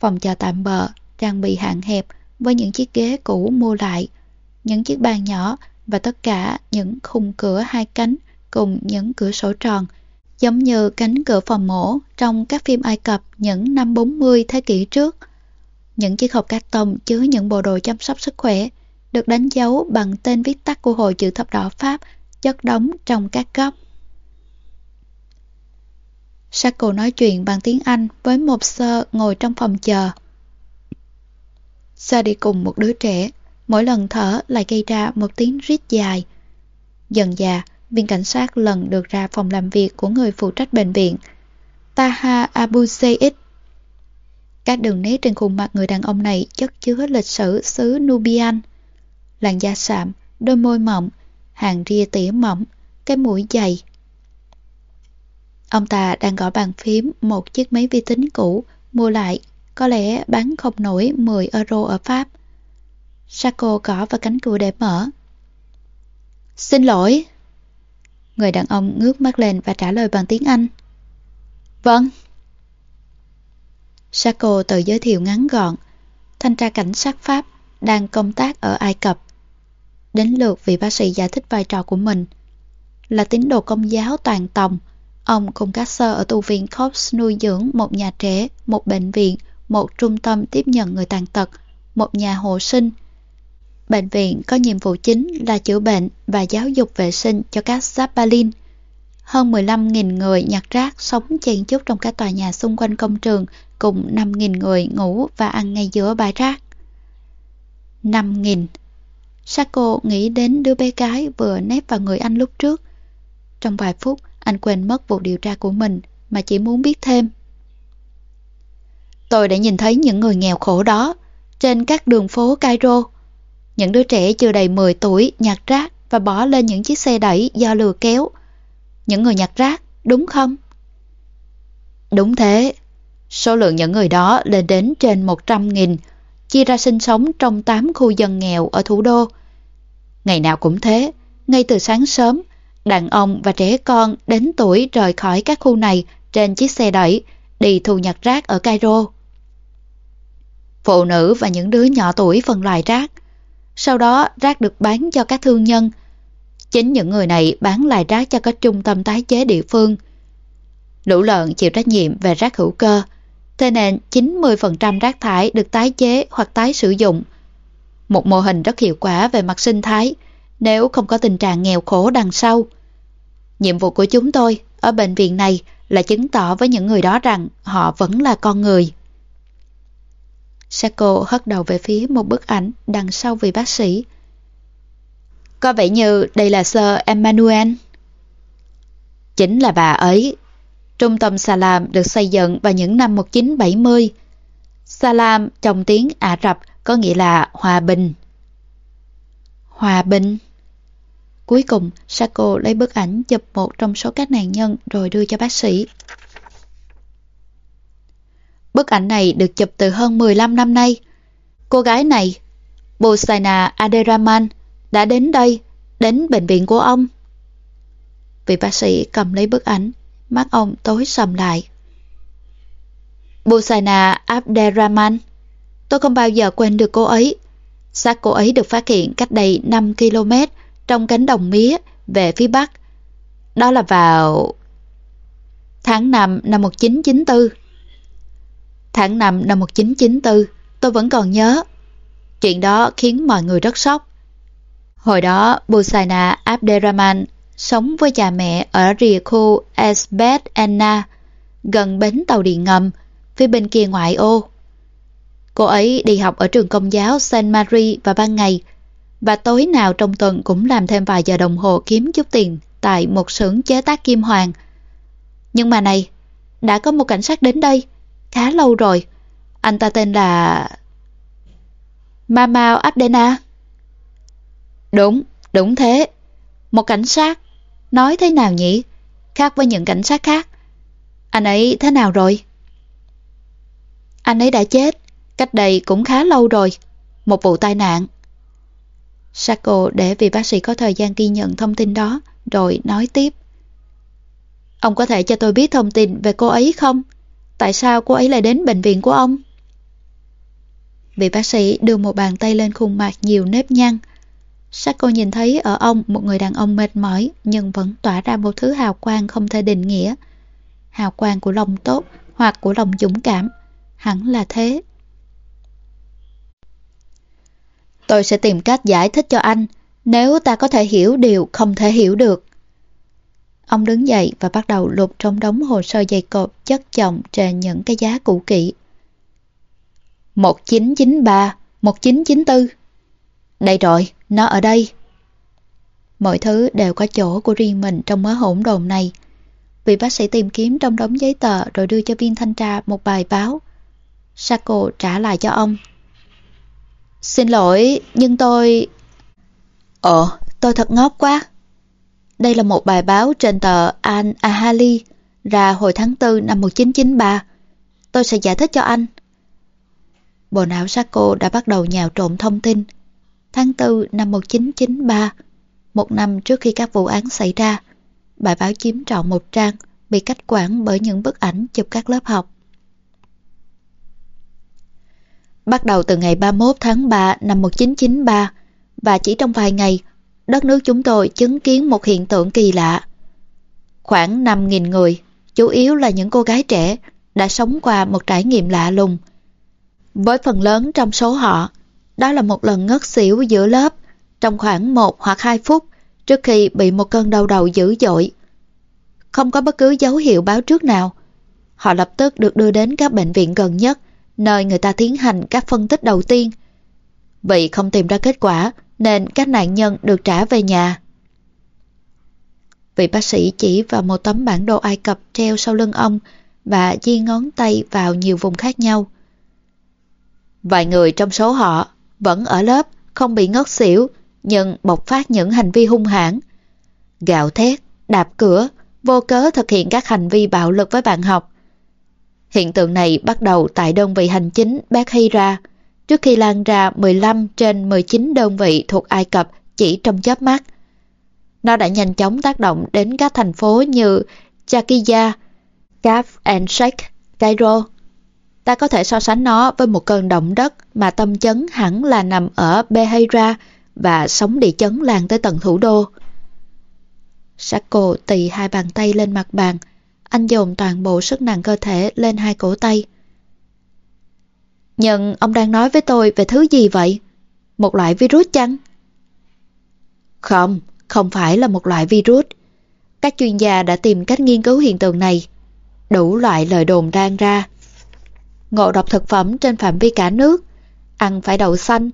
Phòng chờ tạm bợ, trang bị hạn hẹp với những chiếc ghế cũ mua lại, những chiếc bàn nhỏ và tất cả những khung cửa hai cánh cùng những cửa sổ tròn, giống như cánh cửa phòng mổ trong các phim Ai Cập những năm 40 thế kỷ trước. Những chiếc hộp cát tông chứa những bộ đồ chăm sóc sức khỏe được đánh dấu bằng tên viết tắt của Hội chữ thập đỏ Pháp chất đóng trong các góc. Sako nói chuyện bằng tiếng Anh với một sơ ngồi trong phòng chờ. Sa đi cùng một đứa trẻ, mỗi lần thở lại gây ra một tiếng rít dài. Dần dà, viên cảnh sát lần được ra phòng làm việc của người phụ trách bệnh viện, Taha Abu Zaid. Các đường nét trên khuôn mặt người đàn ông này chất chứa lịch sử xứ Nubian. Làn da sạm, đôi môi mỏng, hàng ria tỉa mỏng, cái mũi dày. Ông ta đang gõ bàn phím một chiếc máy vi tính cũ, mua lại, có lẽ bán không nổi 10 euro ở Pháp. Saco gõ vào cánh cửa để mở. Xin lỗi. Người đàn ông ngước mắt lên và trả lời bằng tiếng Anh. Vâng. Saco tự giới thiệu ngắn gọn. Thanh tra cảnh sát Pháp đang công tác ở Ai Cập. Đến lượt vị bác sĩ giải thích vai trò của mình. Là tín đồ công giáo toàn tòng, ông cùng các sơ ở tu viện Cops nuôi dưỡng một nhà trẻ, một bệnh viện, một trung tâm tiếp nhận người tàn tật, một nhà hộ sinh. Bệnh viện có nhiệm vụ chính là chữa bệnh và giáo dục vệ sinh cho các Zapalin. Hơn 15.000 người nhặt rác sống chen chúc trong các tòa nhà xung quanh công trường cùng 5.000 người ngủ và ăn ngay giữa bãi rác. 5.000 Sako nghĩ đến đứa bé gái vừa nép vào người anh lúc trước. Trong vài phút, anh quên mất vụ điều tra của mình mà chỉ muốn biết thêm. Tôi đã nhìn thấy những người nghèo khổ đó trên các đường phố Cairo. Những đứa trẻ chưa đầy 10 tuổi nhặt rác và bỏ lên những chiếc xe đẩy do lừa kéo. Những người nhặt rác, đúng không? Đúng thế. Số lượng những người đó lên đến trên 100.000 chia ra sinh sống trong 8 khu dân nghèo ở thủ đô. Ngày nào cũng thế, ngay từ sáng sớm, đàn ông và trẻ con đến tuổi rời khỏi các khu này trên chiếc xe đẩy đi thu nhặt rác ở Cairo. Phụ nữ và những đứa nhỏ tuổi phân loại rác. Sau đó rác được bán cho các thương nhân. Chính những người này bán lại rác cho các trung tâm tái chế địa phương. Lũ lợn chịu trách nhiệm về rác hữu cơ, thế nên 90% rác thải được tái chế hoặc tái sử dụng. Một mô hình rất hiệu quả về mặt sinh thái nếu không có tình trạng nghèo khổ đằng sau. Nhiệm vụ của chúng tôi ở bệnh viện này là chứng tỏ với những người đó rằng họ vẫn là con người. Sako hất đầu về phía một bức ảnh đằng sau vị bác sĩ. Có vẻ như đây là Sir Emmanuel. Chính là bà ấy. Trung tâm Salam được xây dựng vào những năm 1970. Salam trong tiếng Ả Rập có nghĩa là hòa bình. Hòa bình? Cuối cùng, Sako lấy bức ảnh chụp một trong số các nạn nhân rồi đưa cho bác sĩ. Bức ảnh này được chụp từ hơn 15 năm nay. Cô gái này, Bosaina Aderaman, đã đến đây, đến bệnh viện của ông. Vị bác sĩ cầm lấy bức ảnh, mắt ông tối sầm lại. Bosaina Abderrahman, tôi không bao giờ quên được cô ấy. Xác cô ấy được phát hiện cách đây 5 km trong cánh đồng mía về phía bắc. Đó là vào tháng 5 năm 1994. Tháng 5 năm 1994, tôi vẫn còn nhớ. Chuyện đó khiến mọi người rất sốc. Hồi đó, Busaina Abderrahman sống với cha mẹ ở rìa khu Esbet Anna, gần bến tàu điện ngầm, phía bên kia ngoại ô. Cô ấy đi học ở trường công giáo Saint mary vào ban ngày và tối nào trong tuần cũng làm thêm vài giờ đồng hồ kiếm chút tiền tại một xưởng chế tác kim hoàng. Nhưng mà này, đã có một cảnh sát đến đây, khá lâu rồi. Anh ta tên là... Mamao Abdena. Đúng, đúng thế. Một cảnh sát. Nói thế nào nhỉ? Khác với những cảnh sát khác. Anh ấy thế nào rồi? Anh ấy đã chết. Cách đây cũng khá lâu rồi. Một vụ tai nạn. Sako để vị bác sĩ có thời gian ghi nhận thông tin đó, rồi nói tiếp. Ông có thể cho tôi biết thông tin về cô ấy không? Tại sao cô ấy lại đến bệnh viện của ông? Vị bác sĩ đưa một bàn tay lên khuôn mặt nhiều nếp nhăn. Sắc cô nhìn thấy ở ông một người đàn ông mệt mỏi, nhưng vẫn tỏa ra một thứ hào quang không thể định nghĩa. Hào quang của lòng tốt hoặc của lòng dũng cảm. Hẳn là thế. Tôi sẽ tìm cách giải thích cho anh, nếu ta có thể hiểu điều không thể hiểu được. Ông đứng dậy và bắt đầu lục trong đống hồ sơ dày cộp chất chồng trên những cái giá cũ kỹ. 1993, 1994. Đây rồi, nó ở đây. Mọi thứ đều có chỗ của riêng mình trong mớ hỗn đồn này. Vị bác sĩ tìm kiếm trong đống giấy tờ rồi đưa cho viên thanh tra một bài báo. Sako trả lại cho ông. Xin lỗi, nhưng tôi... Ồ, tôi thật ngốc quá. Đây là một bài báo trên tờ Al Ahali ra hồi tháng 4 năm 1993. Tôi sẽ giải thích cho anh. Bộ não Sako đã bắt đầu nhào trộn thông tin. Tháng 4 năm 1993, một năm trước khi các vụ án xảy ra, bài báo chiếm trọn một trang, bị cách quản bởi những bức ảnh chụp các lớp học. Bắt đầu từ ngày 31 tháng 3 năm 1993 và chỉ trong vài ngày, đất nước chúng tôi chứng kiến một hiện tượng kỳ lạ. Khoảng 5.000 người, chủ yếu là những cô gái trẻ, đã sống qua một trải nghiệm lạ lùng. Với phần lớn trong số họ, đó là một lần ngất xỉu giữa lớp trong khoảng 1 hoặc 2 phút trước khi bị một cơn đau đầu dữ dội. Không có bất cứ dấu hiệu báo trước nào. Họ lập tức được đưa đến các bệnh viện gần nhất nơi người ta tiến hành các phân tích đầu tiên. Vì không tìm ra kết quả nên các nạn nhân được trả về nhà. Vị bác sĩ chỉ vào một tấm bản đồ Ai Cập treo sau lưng ông và di ngón tay vào nhiều vùng khác nhau. Vài người trong số họ vẫn ở lớp không bị ngất xỉu nhưng bộc phát những hành vi hung hãn. Gạo thét, đạp cửa, vô cớ thực hiện các hành vi bạo lực với bạn học. Hiện tượng này bắt đầu tại đơn vị hành chính bác Hi ra trước khi lan ra 15 trên 19 đơn vị thuộc Ai Cập chỉ trong chớp mắt. Nó đã nhanh chóng tác động đến các thành phố như Chakiya, Kaf and Sheikh, Cairo. Ta có thể so sánh nó với một cơn động đất mà tâm chấn hẳn là nằm ở Beheira và sóng địa chấn lan tới tận thủ đô. Sako tì hai bàn tay lên mặt bàn, anh dồn toàn bộ sức nặng cơ thể lên hai cổ tay. Nhưng ông đang nói với tôi về thứ gì vậy? Một loại virus chăng? Không, không phải là một loại virus. Các chuyên gia đã tìm cách nghiên cứu hiện tượng này. Đủ loại lời đồn đang ra. Ngộ độc thực phẩm trên phạm vi cả nước. Ăn phải đậu xanh.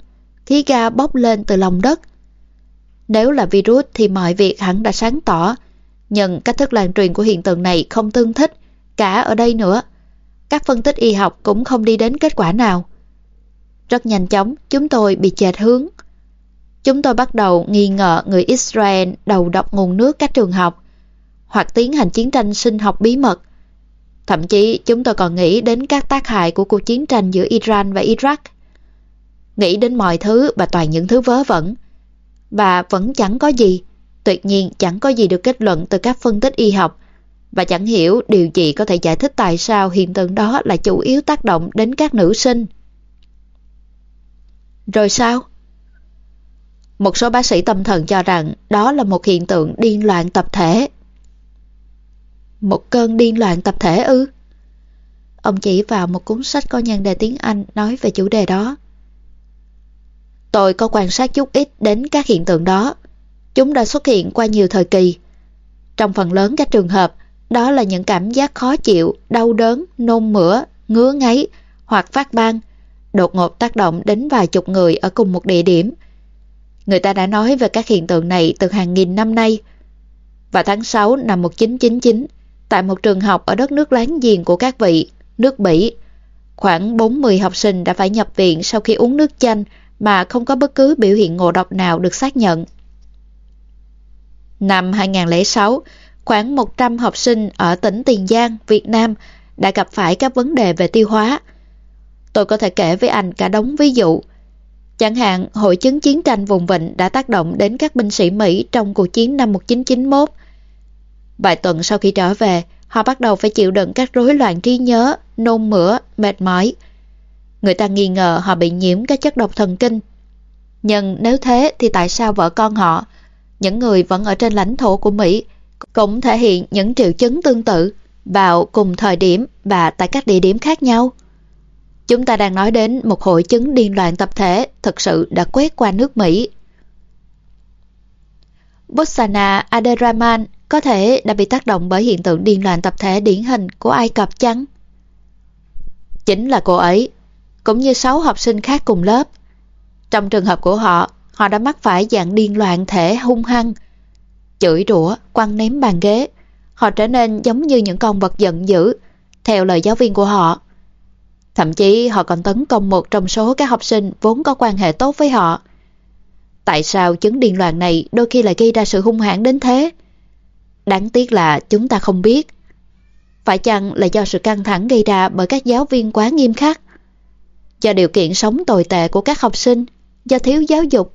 Khí ga bốc lên từ lòng đất. Nếu là virus thì mọi việc hẳn đã sáng tỏ nhưng cách thức lan truyền của hiện tượng này không tương thích, cả ở đây nữa. Các phân tích y học cũng không đi đến kết quả nào. Rất nhanh chóng, chúng tôi bị chệch hướng. Chúng tôi bắt đầu nghi ngờ người Israel đầu độc nguồn nước các trường học, hoặc tiến hành chiến tranh sinh học bí mật. Thậm chí chúng tôi còn nghĩ đến các tác hại của cuộc chiến tranh giữa Iran và Iraq. Nghĩ đến mọi thứ và toàn những thứ vớ vẩn. Và vẫn chẳng có gì Tuyệt nhiên chẳng có gì được kết luận từ các phân tích y học và chẳng hiểu điều gì có thể giải thích tại sao hiện tượng đó là chủ yếu tác động đến các nữ sinh. Rồi sao? Một số bác sĩ tâm thần cho rằng đó là một hiện tượng điên loạn tập thể. Một cơn điên loạn tập thể ư? Ông chỉ vào một cuốn sách có nhan đề tiếng Anh nói về chủ đề đó. Tôi có quan sát chút ít đến các hiện tượng đó. Chúng đã xuất hiện qua nhiều thời kỳ. Trong phần lớn các trường hợp, đó là những cảm giác khó chịu, đau đớn, nôn mửa, ngứa ngáy hoặc phát ban, đột ngột tác động đến vài chục người ở cùng một địa điểm. Người ta đã nói về các hiện tượng này từ hàng nghìn năm nay. Vào tháng 6 năm 1999, tại một trường học ở đất nước láng giềng của các vị, nước Bỉ, khoảng 40 học sinh đã phải nhập viện sau khi uống nước chanh mà không có bất cứ biểu hiện ngộ độc nào được xác nhận. Năm 2006, khoảng 100 học sinh ở tỉnh Tiền Giang, Việt Nam đã gặp phải các vấn đề về tiêu hóa. Tôi có thể kể với anh cả đống ví dụ. Chẳng hạn, hội chứng chiến tranh vùng vịnh đã tác động đến các binh sĩ Mỹ trong cuộc chiến năm 1991. Vài tuần sau khi trở về, họ bắt đầu phải chịu đựng các rối loạn trí nhớ, nôn mửa, mệt mỏi. Người ta nghi ngờ họ bị nhiễm các chất độc thần kinh. Nhưng nếu thế thì tại sao vợ con họ, những người vẫn ở trên lãnh thổ của Mỹ, cũng thể hiện những triệu chứng tương tự vào cùng thời điểm và tại các địa điểm khác nhau? Chúng ta đang nói đến một hội chứng điên loạn tập thể thực sự đã quét qua nước Mỹ. Bossana Aderaman có thể đã bị tác động bởi hiện tượng điên loạn tập thể điển hình của Ai Cập chăng? Chính là cô ấy, cũng như 6 học sinh khác cùng lớp. Trong trường hợp của họ, họ đã mắc phải dạng điên loạn thể hung hăng, chửi rủa, quăng ném bàn ghế. Họ trở nên giống như những con vật giận dữ, theo lời giáo viên của họ. Thậm chí họ còn tấn công một trong số các học sinh vốn có quan hệ tốt với họ. Tại sao chứng điên loạn này đôi khi lại gây ra sự hung hãn đến thế? Đáng tiếc là chúng ta không biết. Phải chăng là do sự căng thẳng gây ra bởi các giáo viên quá nghiêm khắc? Do điều kiện sống tồi tệ của các học sinh, do thiếu giáo dục.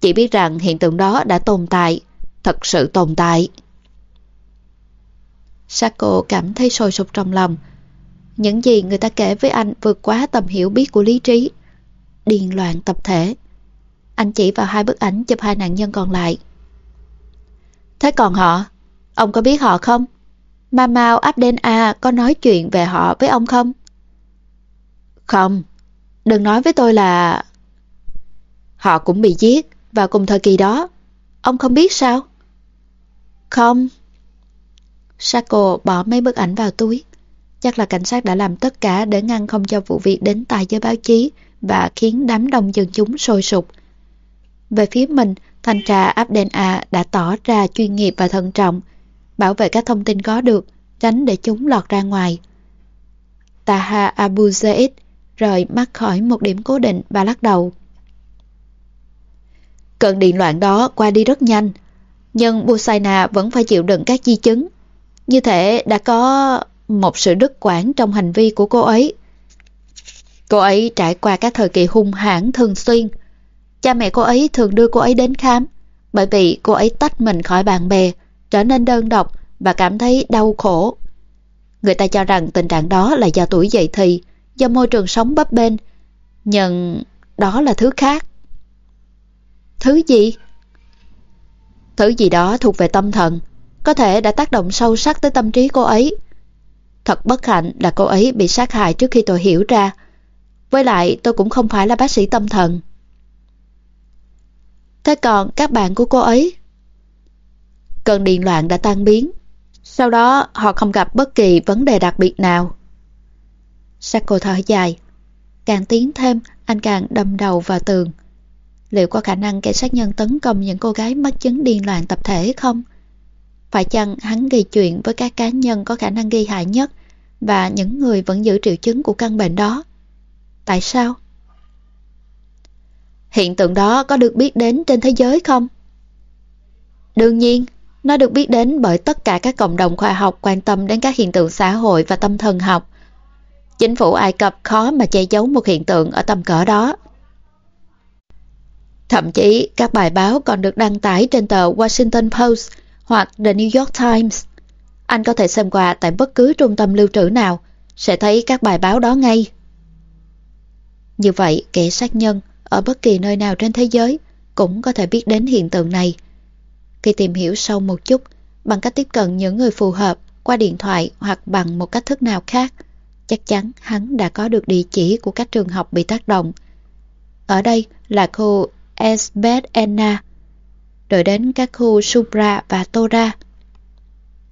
Chỉ biết rằng hiện tượng đó đã tồn tại, thật sự tồn tại. Sako cảm thấy sôi sục trong lòng. Những gì người ta kể với anh vượt quá tầm hiểu biết của lý trí. Điên loạn tập thể. Anh chỉ vào hai bức ảnh chụp hai nạn nhân còn lại. Thế còn họ? Ông có biết họ không? Mamao Abden A có nói chuyện về họ với ông không? Không, đừng nói với tôi là... Họ cũng bị giết vào cùng thời kỳ đó. Ông không biết sao? Không. Sako bỏ mấy bức ảnh vào túi. Chắc là cảnh sát đã làm tất cả để ngăn không cho vụ việc đến tài giới báo chí và khiến đám đông dân chúng sôi sục. Về phía mình, thanh tra Abden A đã tỏ ra chuyên nghiệp và thận trọng, bảo vệ các thông tin có được, tránh để chúng lọt ra ngoài. Taha Abu Zaid rời mắt khỏi một điểm cố định và lắc đầu. Cơn điện loạn đó qua đi rất nhanh, nhưng Busaina vẫn phải chịu đựng các di chứng. Như thể đã có một sự đứt quãng trong hành vi của cô ấy. Cô ấy trải qua các thời kỳ hung hãn thường xuyên. Cha mẹ cô ấy thường đưa cô ấy đến khám, bởi vì cô ấy tách mình khỏi bạn bè, trở nên đơn độc và cảm thấy đau khổ. Người ta cho rằng tình trạng đó là do tuổi dậy thì, do môi trường sống bấp bênh, nhưng đó là thứ khác. Thứ gì? Thứ gì đó thuộc về tâm thần, có thể đã tác động sâu sắc tới tâm trí cô ấy. Thật bất hạnh là cô ấy bị sát hại trước khi tôi hiểu ra. Với lại tôi cũng không phải là bác sĩ tâm thần. Thế còn các bạn của cô ấy? Cơn điên loạn đã tan biến. Sau đó họ không gặp bất kỳ vấn đề đặc biệt nào. Sako thở dài. Càng tiến thêm, anh càng đâm đầu vào tường. Liệu có khả năng kẻ sát nhân tấn công những cô gái mắc chứng điên loạn tập thể không? Phải chăng hắn gây chuyện với các cá nhân có khả năng gây hại nhất và những người vẫn giữ triệu chứng của căn bệnh đó? Tại sao? Hiện tượng đó có được biết đến trên thế giới không? Đương nhiên, nó được biết đến bởi tất cả các cộng đồng khoa học quan tâm đến các hiện tượng xã hội và tâm thần học. Chính phủ Ai Cập khó mà che giấu một hiện tượng ở tầm cỡ đó. Thậm chí các bài báo còn được đăng tải trên tờ Washington Post hoặc The New York Times. Anh có thể xem qua tại bất cứ trung tâm lưu trữ nào, sẽ thấy các bài báo đó ngay. Như vậy, kẻ sát nhân ở bất kỳ nơi nào trên thế giới cũng có thể biết đến hiện tượng này. Khi tìm hiểu sâu một chút, bằng cách tiếp cận những người phù hợp qua điện thoại hoặc bằng một cách thức nào khác, chắc chắn hắn đã có được địa chỉ của các trường học bị tác động. Ở đây là khu Esbet Enna, rồi đến các khu Supra và Tora.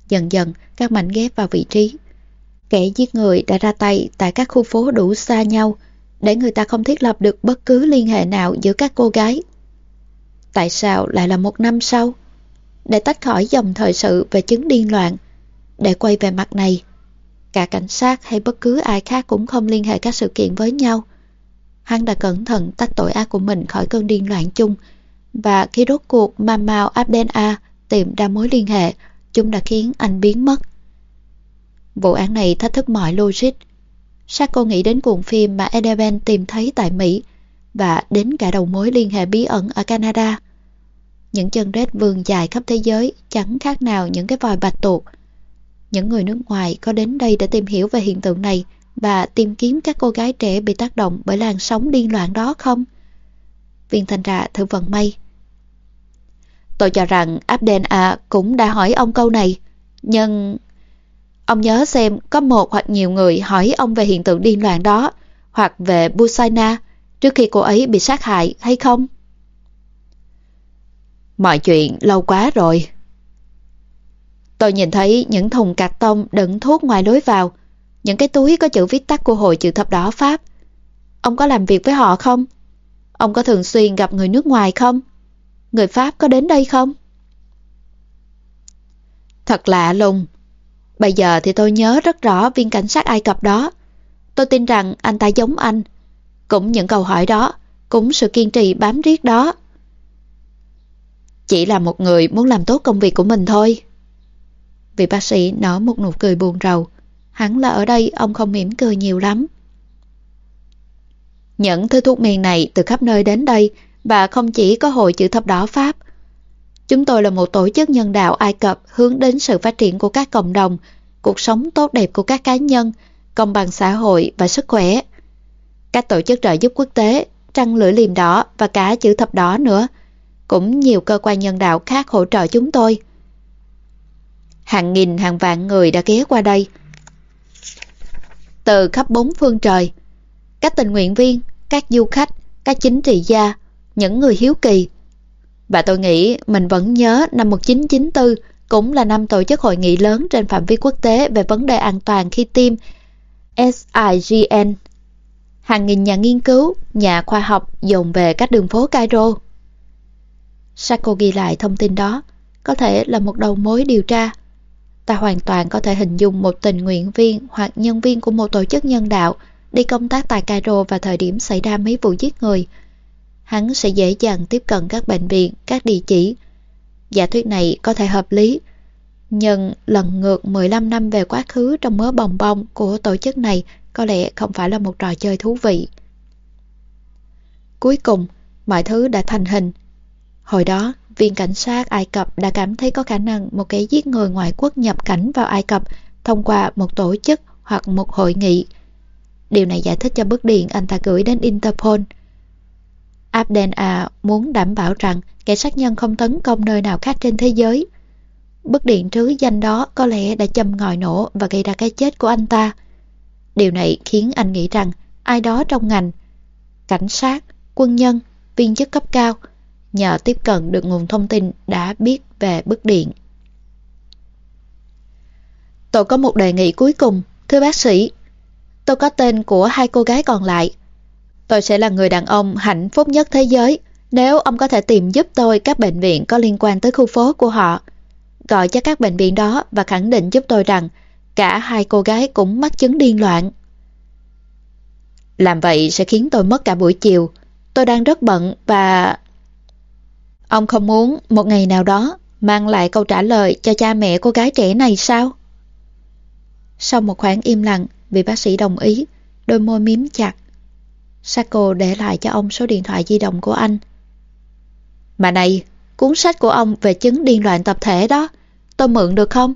Dần dần, các mảnh ghép vào vị trí. Kẻ giết người đã ra tay tại các khu phố đủ xa nhau để người ta không thiết lập được bất cứ liên hệ nào giữa các cô gái. Tại sao lại là một năm sau? Để tách khỏi dòng thời sự về chứng điên loạn, để quay về mặt này, cả cảnh sát hay bất cứ ai khác cũng không liên hệ các sự kiện với nhau. Hắn đã cẩn thận tách tội ác của mình khỏi cơn điên loạn chung và khi rốt cuộc Mamao Abden A tìm ra mối liên hệ, chúng đã khiến anh biến mất. Vụ án này thách thức mọi logic. Sako nghĩ đến cuộn phim mà Edeven tìm thấy tại Mỹ và đến cả đầu mối liên hệ bí ẩn ở Canada. Những chân rết vườn dài khắp thế giới chẳng khác nào những cái vòi bạch tuộc. Những người nước ngoài có đến đây để tìm hiểu về hiện tượng này và tìm kiếm các cô gái trẻ bị tác động bởi làn sóng điên loạn đó không? Viên thành ra thử vận may. Tôi cho rằng Abden A cũng đã hỏi ông câu này, nhưng... Ông nhớ xem có một hoặc nhiều người hỏi ông về hiện tượng điên loạn đó, hoặc về Busaina trước khi cô ấy bị sát hại hay không? Mọi chuyện lâu quá rồi. Tôi nhìn thấy những thùng cạc tông đựng thuốc ngoài lối vào, những cái túi có chữ viết tắt của hội chữ thập đỏ Pháp. Ông có làm việc với họ không? Ông có thường xuyên gặp người nước ngoài không? Người Pháp có đến đây không? Thật lạ lùng. Bây giờ thì tôi nhớ rất rõ viên cảnh sát Ai Cập đó. Tôi tin rằng anh ta giống anh. Cũng những câu hỏi đó, cũng sự kiên trì bám riết đó. Chỉ là một người muốn làm tốt công việc của mình thôi. Vị bác sĩ nở một nụ cười buồn rầu hắn là ở đây ông không mỉm cười nhiều lắm. Những thứ thuốc miền này từ khắp nơi đến đây và không chỉ có hội chữ thập đỏ Pháp. Chúng tôi là một tổ chức nhân đạo Ai Cập hướng đến sự phát triển của các cộng đồng, cuộc sống tốt đẹp của các cá nhân, công bằng xã hội và sức khỏe. Các tổ chức trợ giúp quốc tế, trăng lưỡi liềm đỏ và cả chữ thập đỏ nữa, cũng nhiều cơ quan nhân đạo khác hỗ trợ chúng tôi. Hàng nghìn hàng vạn người đã ghé qua đây. Từ khắp bốn phương trời, các tình nguyện viên, các du khách, các chính trị gia, những người hiếu kỳ. Và tôi nghĩ mình vẫn nhớ năm 1994 cũng là năm tổ chức hội nghị lớn trên phạm vi quốc tế về vấn đề an toàn khi tiêm SIGN. Hàng nghìn nhà nghiên cứu, nhà khoa học dồn về các đường phố Cairo. Sako ghi lại thông tin đó, có thể là một đầu mối điều tra. Ta hoàn toàn có thể hình dung một tình nguyện viên hoặc nhân viên của một tổ chức nhân đạo đi công tác tại Cairo vào thời điểm xảy ra mấy vụ giết người. Hắn sẽ dễ dàng tiếp cận các bệnh viện, các địa chỉ. Giả thuyết này có thể hợp lý, nhưng lần ngược 15 năm về quá khứ trong mớ bồng bông của tổ chức này có lẽ không phải là một trò chơi thú vị. Cuối cùng, mọi thứ đã thành hình. Hồi đó, viên cảnh sát Ai Cập đã cảm thấy có khả năng một kẻ giết người ngoại quốc nhập cảnh vào Ai Cập thông qua một tổ chức hoặc một hội nghị. Điều này giải thích cho bức điện anh ta gửi đến Interpol. Abdel A muốn đảm bảo rằng kẻ sát nhân không tấn công nơi nào khác trên thế giới. Bức điện trứ danh đó có lẽ đã châm ngòi nổ và gây ra cái chết của anh ta. Điều này khiến anh nghĩ rằng ai đó trong ngành, cảnh sát, quân nhân, viên chức cấp cao, nhờ tiếp cận được nguồn thông tin đã biết về bức điện. Tôi có một đề nghị cuối cùng, thưa bác sĩ. Tôi có tên của hai cô gái còn lại. Tôi sẽ là người đàn ông hạnh phúc nhất thế giới nếu ông có thể tìm giúp tôi các bệnh viện có liên quan tới khu phố của họ. Gọi cho các bệnh viện đó và khẳng định giúp tôi rằng cả hai cô gái cũng mắc chứng điên loạn. Làm vậy sẽ khiến tôi mất cả buổi chiều. Tôi đang rất bận và... Ông không muốn một ngày nào đó mang lại câu trả lời cho cha mẹ cô gái trẻ này sao? Sau một khoảng im lặng, vị bác sĩ đồng ý, đôi môi miếm chặt. Sako để lại cho ông số điện thoại di động của anh. Mà này, cuốn sách của ông về chứng điên loạn tập thể đó, tôi mượn được không?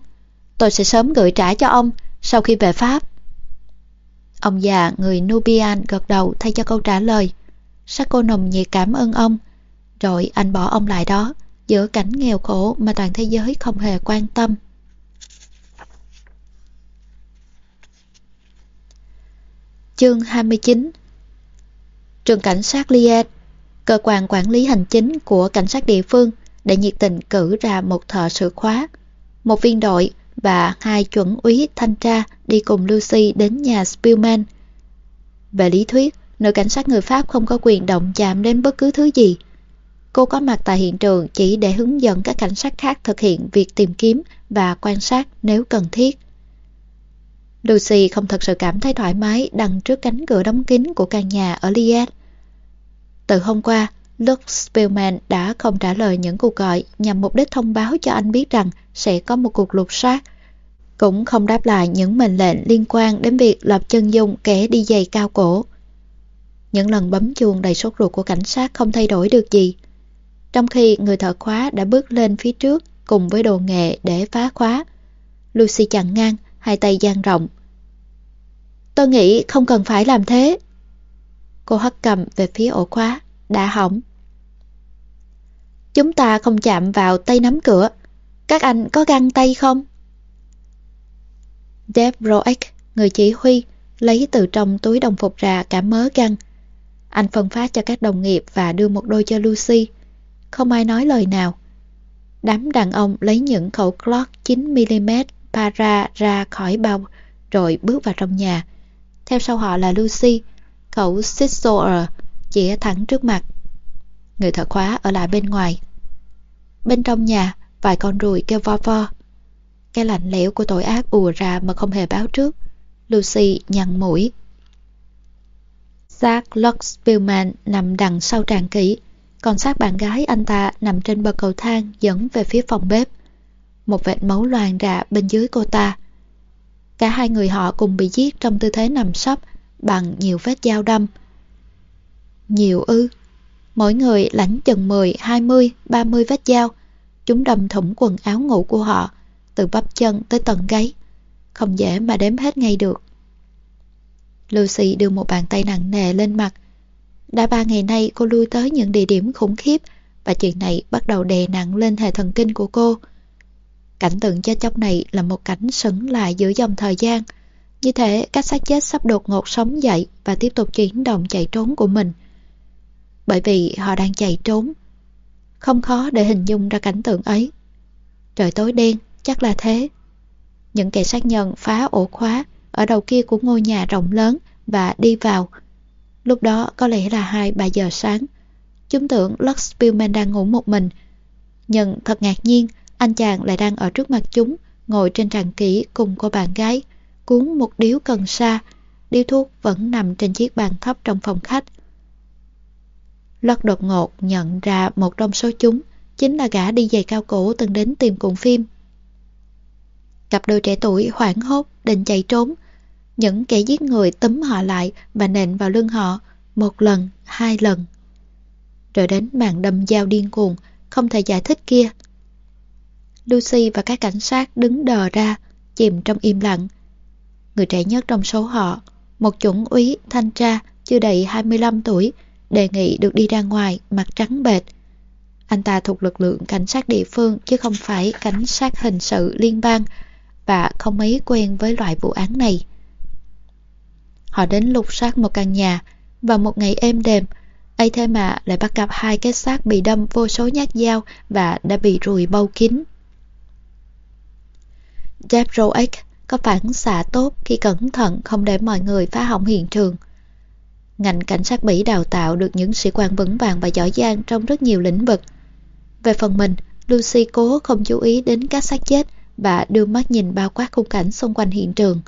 Tôi sẽ sớm gửi trả cho ông sau khi về Pháp. Ông già người Nubian gật đầu thay cho câu trả lời. Sako nồng nhiệt cảm ơn ông. Rồi anh bỏ ông lại đó, giữa cảnh nghèo khổ mà toàn thế giới không hề quan tâm. Chương 29 Trường cảnh sát Liet, cơ quan quản lý hành chính của cảnh sát địa phương đã nhiệt tình cử ra một thợ sửa khóa, một viên đội và hai chuẩn úy thanh tra đi cùng Lucy đến nhà Spielman. Về lý thuyết, nữ cảnh sát người Pháp không có quyền động chạm đến bất cứ thứ gì. Cô có mặt tại hiện trường chỉ để hướng dẫn các cảnh sát khác thực hiện việc tìm kiếm và quan sát nếu cần thiết. Lucy không thật sự cảm thấy thoải mái đằng trước cánh cửa đóng kín của căn nhà ở Liet. Từ hôm qua, Luke Spillman đã không trả lời những cuộc gọi nhằm mục đích thông báo cho anh biết rằng sẽ có một cuộc lục soát. Cũng không đáp lại những mệnh lệnh liên quan đến việc lập chân dung kẻ đi giày cao cổ. Những lần bấm chuông đầy sốt ruột của cảnh sát không thay đổi được gì. Trong khi người thợ khóa đã bước lên phía trước cùng với đồ nghề để phá khóa. Lucy chặn ngang, hai tay dang rộng. Tôi nghĩ không cần phải làm thế. Cô hất cầm về phía ổ khóa, đã hỏng. Chúng ta không chạm vào tay nắm cửa. Các anh có găng tay không? Deb Roek, người chỉ huy, lấy từ trong túi đồng phục ra cả mớ găng. Anh phân phát cho các đồng nghiệp và đưa một đôi cho Lucy. Không ai nói lời nào. Đám đàn ông lấy những khẩu Glock 9mm para ra khỏi bao rồi bước vào trong nhà. Theo sau họ là Lucy, khẩu Sisoer chĩa thẳng trước mặt. Người thợ khóa ở lại bên ngoài. Bên trong nhà, vài con ruồi kêu vo vo. Cái lạnh lẽo của tội ác ùa ra mà không hề báo trước. Lucy nhăn mũi. Zach Lux Spillman nằm đằng sau tràn kỹ, còn xác bạn gái anh ta nằm trên bậc cầu thang dẫn về phía phòng bếp. Một vệt máu loàn ra bên dưới cô ta. Cả hai người họ cùng bị giết trong tư thế nằm sấp bằng nhiều vết dao đâm. Nhiều ư. Mỗi người lãnh chừng 10, 20, 30 vết dao. Chúng đâm thủng quần áo ngủ của họ, từ bắp chân tới tận gáy. Không dễ mà đếm hết ngay được. Lucy đưa một bàn tay nặng nề lên mặt. Đã ba ngày nay cô lui tới những địa điểm khủng khiếp và chuyện này bắt đầu đè nặng lên hệ thần kinh của cô. Cảnh tượng chết chóc này là một cảnh sững lại giữa dòng thời gian. Như thế, các xác chết sắp đột ngột sống dậy và tiếp tục chuyển động chạy trốn của mình. Bởi vì họ đang chạy trốn. Không khó để hình dung ra cảnh tượng ấy. Trời tối đen, chắc là thế. Những kẻ sát nhân phá ổ khóa ở đầu kia của ngôi nhà rộng lớn và đi vào. Lúc đó có lẽ là 2-3 giờ sáng. Chúng tưởng Lux Spillman đang ngủ một mình. Nhưng thật ngạc nhiên, anh chàng lại đang ở trước mặt chúng, ngồi trên tràng kỹ cùng cô bạn gái, cuốn một điếu cần sa, điếu thuốc vẫn nằm trên chiếc bàn thấp trong phòng khách. Lux đột ngột nhận ra một trong số chúng chính là gã đi giày cao cổ từng đến tìm cùng phim. Cặp đôi trẻ tuổi hoảng hốt định chạy trốn. Những kẻ giết người túm họ lại và nện vào lưng họ một lần, hai lần. Rồi đến màn đâm dao điên cuồng, không thể giải thích kia. Lucy và các cảnh sát đứng đờ ra, chìm trong im lặng. Người trẻ nhất trong số họ, một chuẩn úy thanh tra chưa đầy 25 tuổi, đề nghị được đi ra ngoài mặt trắng bệt. Anh ta thuộc lực lượng cảnh sát địa phương chứ không phải cảnh sát hình sự liên bang và không mấy quen với loại vụ án này. Họ đến lục soát một căn nhà và một ngày êm đềm, ấy thế mà lại bắt gặp hai cái xác bị đâm vô số nhát dao và đã bị rùi bâu kín. Jeff Roach có phản xạ tốt khi cẩn thận không để mọi người phá hỏng hiện trường. Ngành cảnh sát Mỹ đào tạo được những sĩ quan vững vàng và giỏi giang trong rất nhiều lĩnh vực. Về phần mình, Lucy cố không chú ý đến các xác chết và đưa mắt nhìn bao quát khung cảnh xung quanh hiện trường.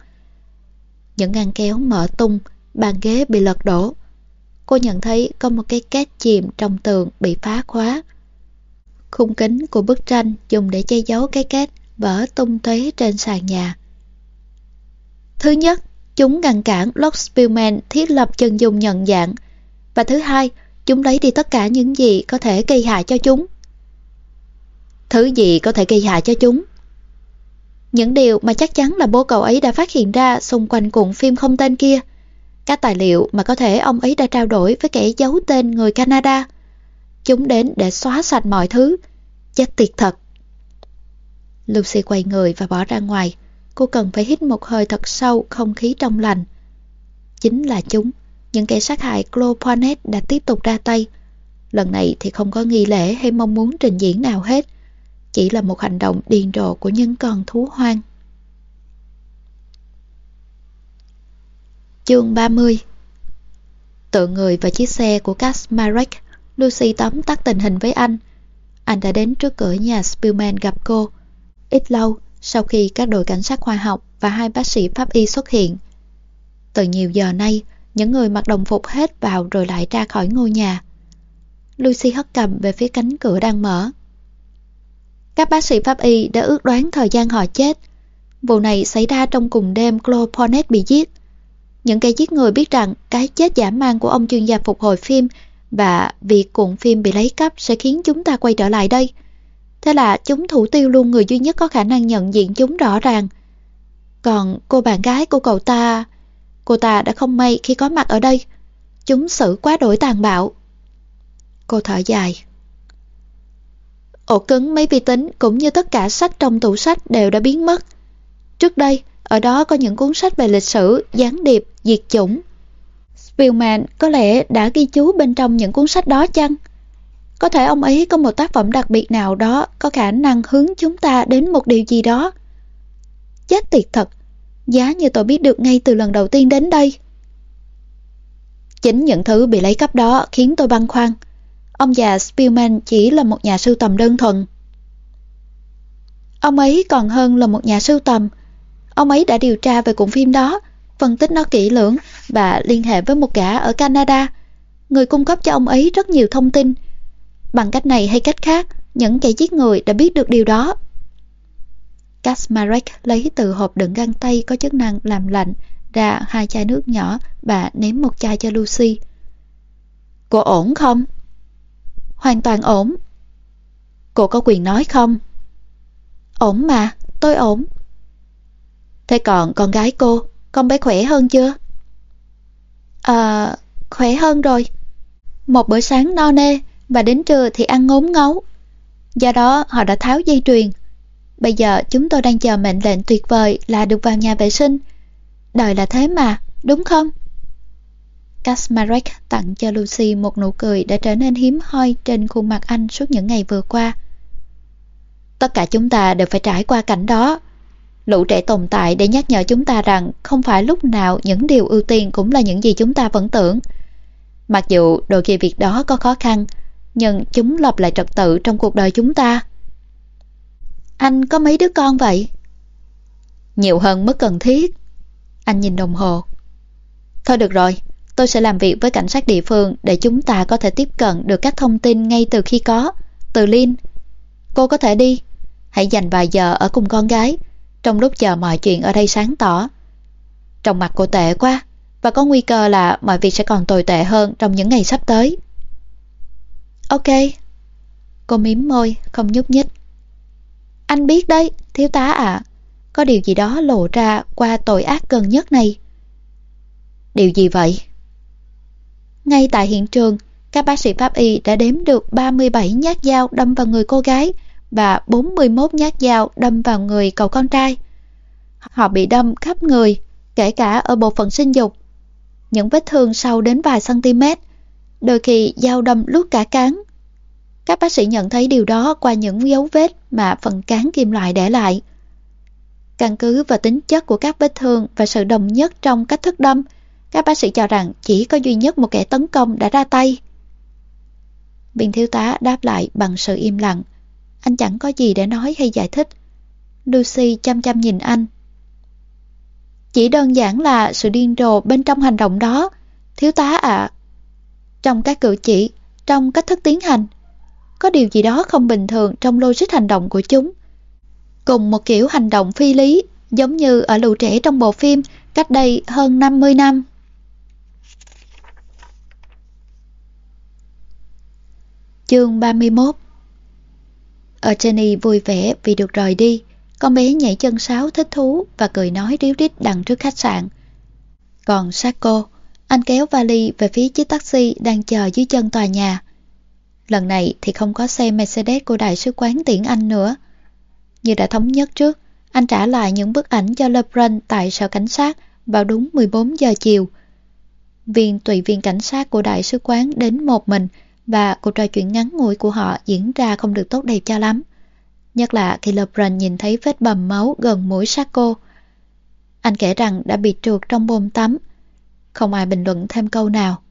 Những ngăn kéo mở tung, bàn ghế bị lật đổ. Cô nhận thấy có một cái két chìm trong tường bị phá khóa. Khung kính của bức tranh dùng để che giấu cái két vỡ tung tuế trên sàn nhà. Thứ nhất, chúng ngăn cản Lord Spillman thiết lập chân dung nhận dạng. Và thứ hai, chúng lấy đi tất cả những gì có thể gây hại cho chúng. Thứ gì có thể gây hại cho chúng? Những điều mà chắc chắn là bố cậu ấy đã phát hiện ra xung quanh cuộn phim không tên kia. Các tài liệu mà có thể ông ấy đã trao đổi với kẻ giấu tên người Canada. Chúng đến để xóa sạch mọi thứ. Chết tiệt thật. Lucy quay người và bỏ ra ngoài. Cô cần phải hít một hơi thật sâu không khí trong lành. Chính là chúng. Những kẻ sát hại Chloe Poinet đã tiếp tục ra tay. Lần này thì không có nghi lễ hay mong muốn trình diễn nào hết chỉ là một hành động điên rồ của những con thú hoang. Chương 30 Tựa người và chiếc xe của Kasmarek, Lucy tóm tắt tình hình với anh. Anh đã đến trước cửa nhà Spillman gặp cô. Ít lâu, sau khi các đội cảnh sát khoa học và hai bác sĩ pháp y xuất hiện. Từ nhiều giờ nay, những người mặc đồng phục hết vào rồi lại ra khỏi ngôi nhà. Lucy hất cầm về phía cánh cửa đang mở. Các bác sĩ pháp y đã ước đoán thời gian họ chết. Vụ này xảy ra trong cùng đêm Claude bị giết. Những kẻ giết người biết rằng cái chết giả mang của ông chuyên gia phục hồi phim và việc cuộn phim bị lấy cắp sẽ khiến chúng ta quay trở lại đây. Thế là chúng thủ tiêu luôn người duy nhất có khả năng nhận diện chúng rõ ràng. Còn cô bạn gái của cậu ta... Cô ta đã không may khi có mặt ở đây. Chúng xử quá đổi tàn bạo. Cô thở dài. Ổ cứng mấy vi tính cũng như tất cả sách trong tủ sách đều đã biến mất. Trước đây, ở đó có những cuốn sách về lịch sử, gián điệp, diệt chủng. Spielman có lẽ đã ghi chú bên trong những cuốn sách đó chăng? Có thể ông ấy có một tác phẩm đặc biệt nào đó có khả năng hướng chúng ta đến một điều gì đó. Chết tiệt thật, giá như tôi biết được ngay từ lần đầu tiên đến đây. Chính những thứ bị lấy cắp đó khiến tôi băn khoăn. Ông già Spielman chỉ là một nhà sưu tầm đơn thuần. Ông ấy còn hơn là một nhà sưu tầm. Ông ấy đã điều tra về cuộn phim đó, phân tích nó kỹ lưỡng và liên hệ với một gã ở Canada. Người cung cấp cho ông ấy rất nhiều thông tin. Bằng cách này hay cách khác, những kẻ giết người đã biết được điều đó. Kasmarek lấy từ hộp đựng găng tay có chức năng làm lạnh ra hai chai nước nhỏ và ném một chai cho Lucy. Cô ổn không? Hoàn toàn ổn. Cô có quyền nói không? Ổn mà, tôi ổn. Thế còn con gái cô, con bé khỏe hơn chưa? À, khỏe hơn rồi. Một bữa sáng no nê và đến trưa thì ăn ngốm ngấu. Do đó họ đã tháo dây truyền. Bây giờ chúng tôi đang chờ mệnh lệnh tuyệt vời là được vào nhà vệ sinh. Đời là thế mà, đúng không? Kasmarek tặng cho Lucy một nụ cười đã trở nên hiếm hoi trên khuôn mặt anh suốt những ngày vừa qua. Tất cả chúng ta đều phải trải qua cảnh đó. Lũ trẻ tồn tại để nhắc nhở chúng ta rằng không phải lúc nào những điều ưu tiên cũng là những gì chúng ta vẫn tưởng. Mặc dù đôi khi việc đó có khó khăn, nhưng chúng lập lại trật tự trong cuộc đời chúng ta. Anh có mấy đứa con vậy? Nhiều hơn mức cần thiết. Anh nhìn đồng hồ. Thôi được rồi, tôi sẽ làm việc với cảnh sát địa phương để chúng ta có thể tiếp cận được các thông tin ngay từ khi có. Từ Linh, cô có thể đi. Hãy dành vài giờ ở cùng con gái, trong lúc chờ mọi chuyện ở đây sáng tỏ. Trong mặt cô tệ quá, và có nguy cơ là mọi việc sẽ còn tồi tệ hơn trong những ngày sắp tới. Ok. Cô mím môi, không nhúc nhích. Anh biết đấy, thiếu tá ạ. có điều gì đó lộ ra qua tội ác gần nhất này. Điều gì vậy? Ngay tại hiện trường, các bác sĩ pháp y đã đếm được 37 nhát dao đâm vào người cô gái và 41 nhát dao đâm vào người cậu con trai. Họ bị đâm khắp người, kể cả ở bộ phận sinh dục. Những vết thương sâu đến vài cm, đôi khi dao đâm lút cả cán. Các bác sĩ nhận thấy điều đó qua những dấu vết mà phần cán kim loại để lại. Căn cứ vào tính chất của các vết thương và sự đồng nhất trong cách thức đâm, các bác sĩ cho rằng chỉ có duy nhất một kẻ tấn công đã ra tay. Biên thiếu tá đáp lại bằng sự im lặng. Anh chẳng có gì để nói hay giải thích. Lucy chăm chăm nhìn anh. Chỉ đơn giản là sự điên rồ bên trong hành động đó. Thiếu tá ạ. Trong các cử chỉ, trong cách thức tiến hành, có điều gì đó không bình thường trong logic hành động của chúng. Cùng một kiểu hành động phi lý, giống như ở lũ trẻ trong bộ phim cách đây hơn 50 năm. Chương 31 Ở Jenny vui vẻ vì được rời đi, con bé nhảy chân sáo thích thú và cười nói điếu rít đằng trước khách sạn. Còn Sako, anh kéo vali về phía chiếc taxi đang chờ dưới chân tòa nhà. Lần này thì không có xe Mercedes của đại sứ quán tiễn anh nữa. Như đã thống nhất trước, anh trả lại những bức ảnh cho LeBron tại sở cảnh sát vào đúng 14 giờ chiều. Viên tùy viên cảnh sát của đại sứ quán đến một mình và cuộc trò chuyện ngắn ngủi của họ diễn ra không được tốt đẹp cho lắm. Nhất là khi LeBron nhìn thấy vết bầm máu gần mũi Sacco. Anh kể rằng đã bị trượt trong bồn tắm. Không ai bình luận thêm câu nào.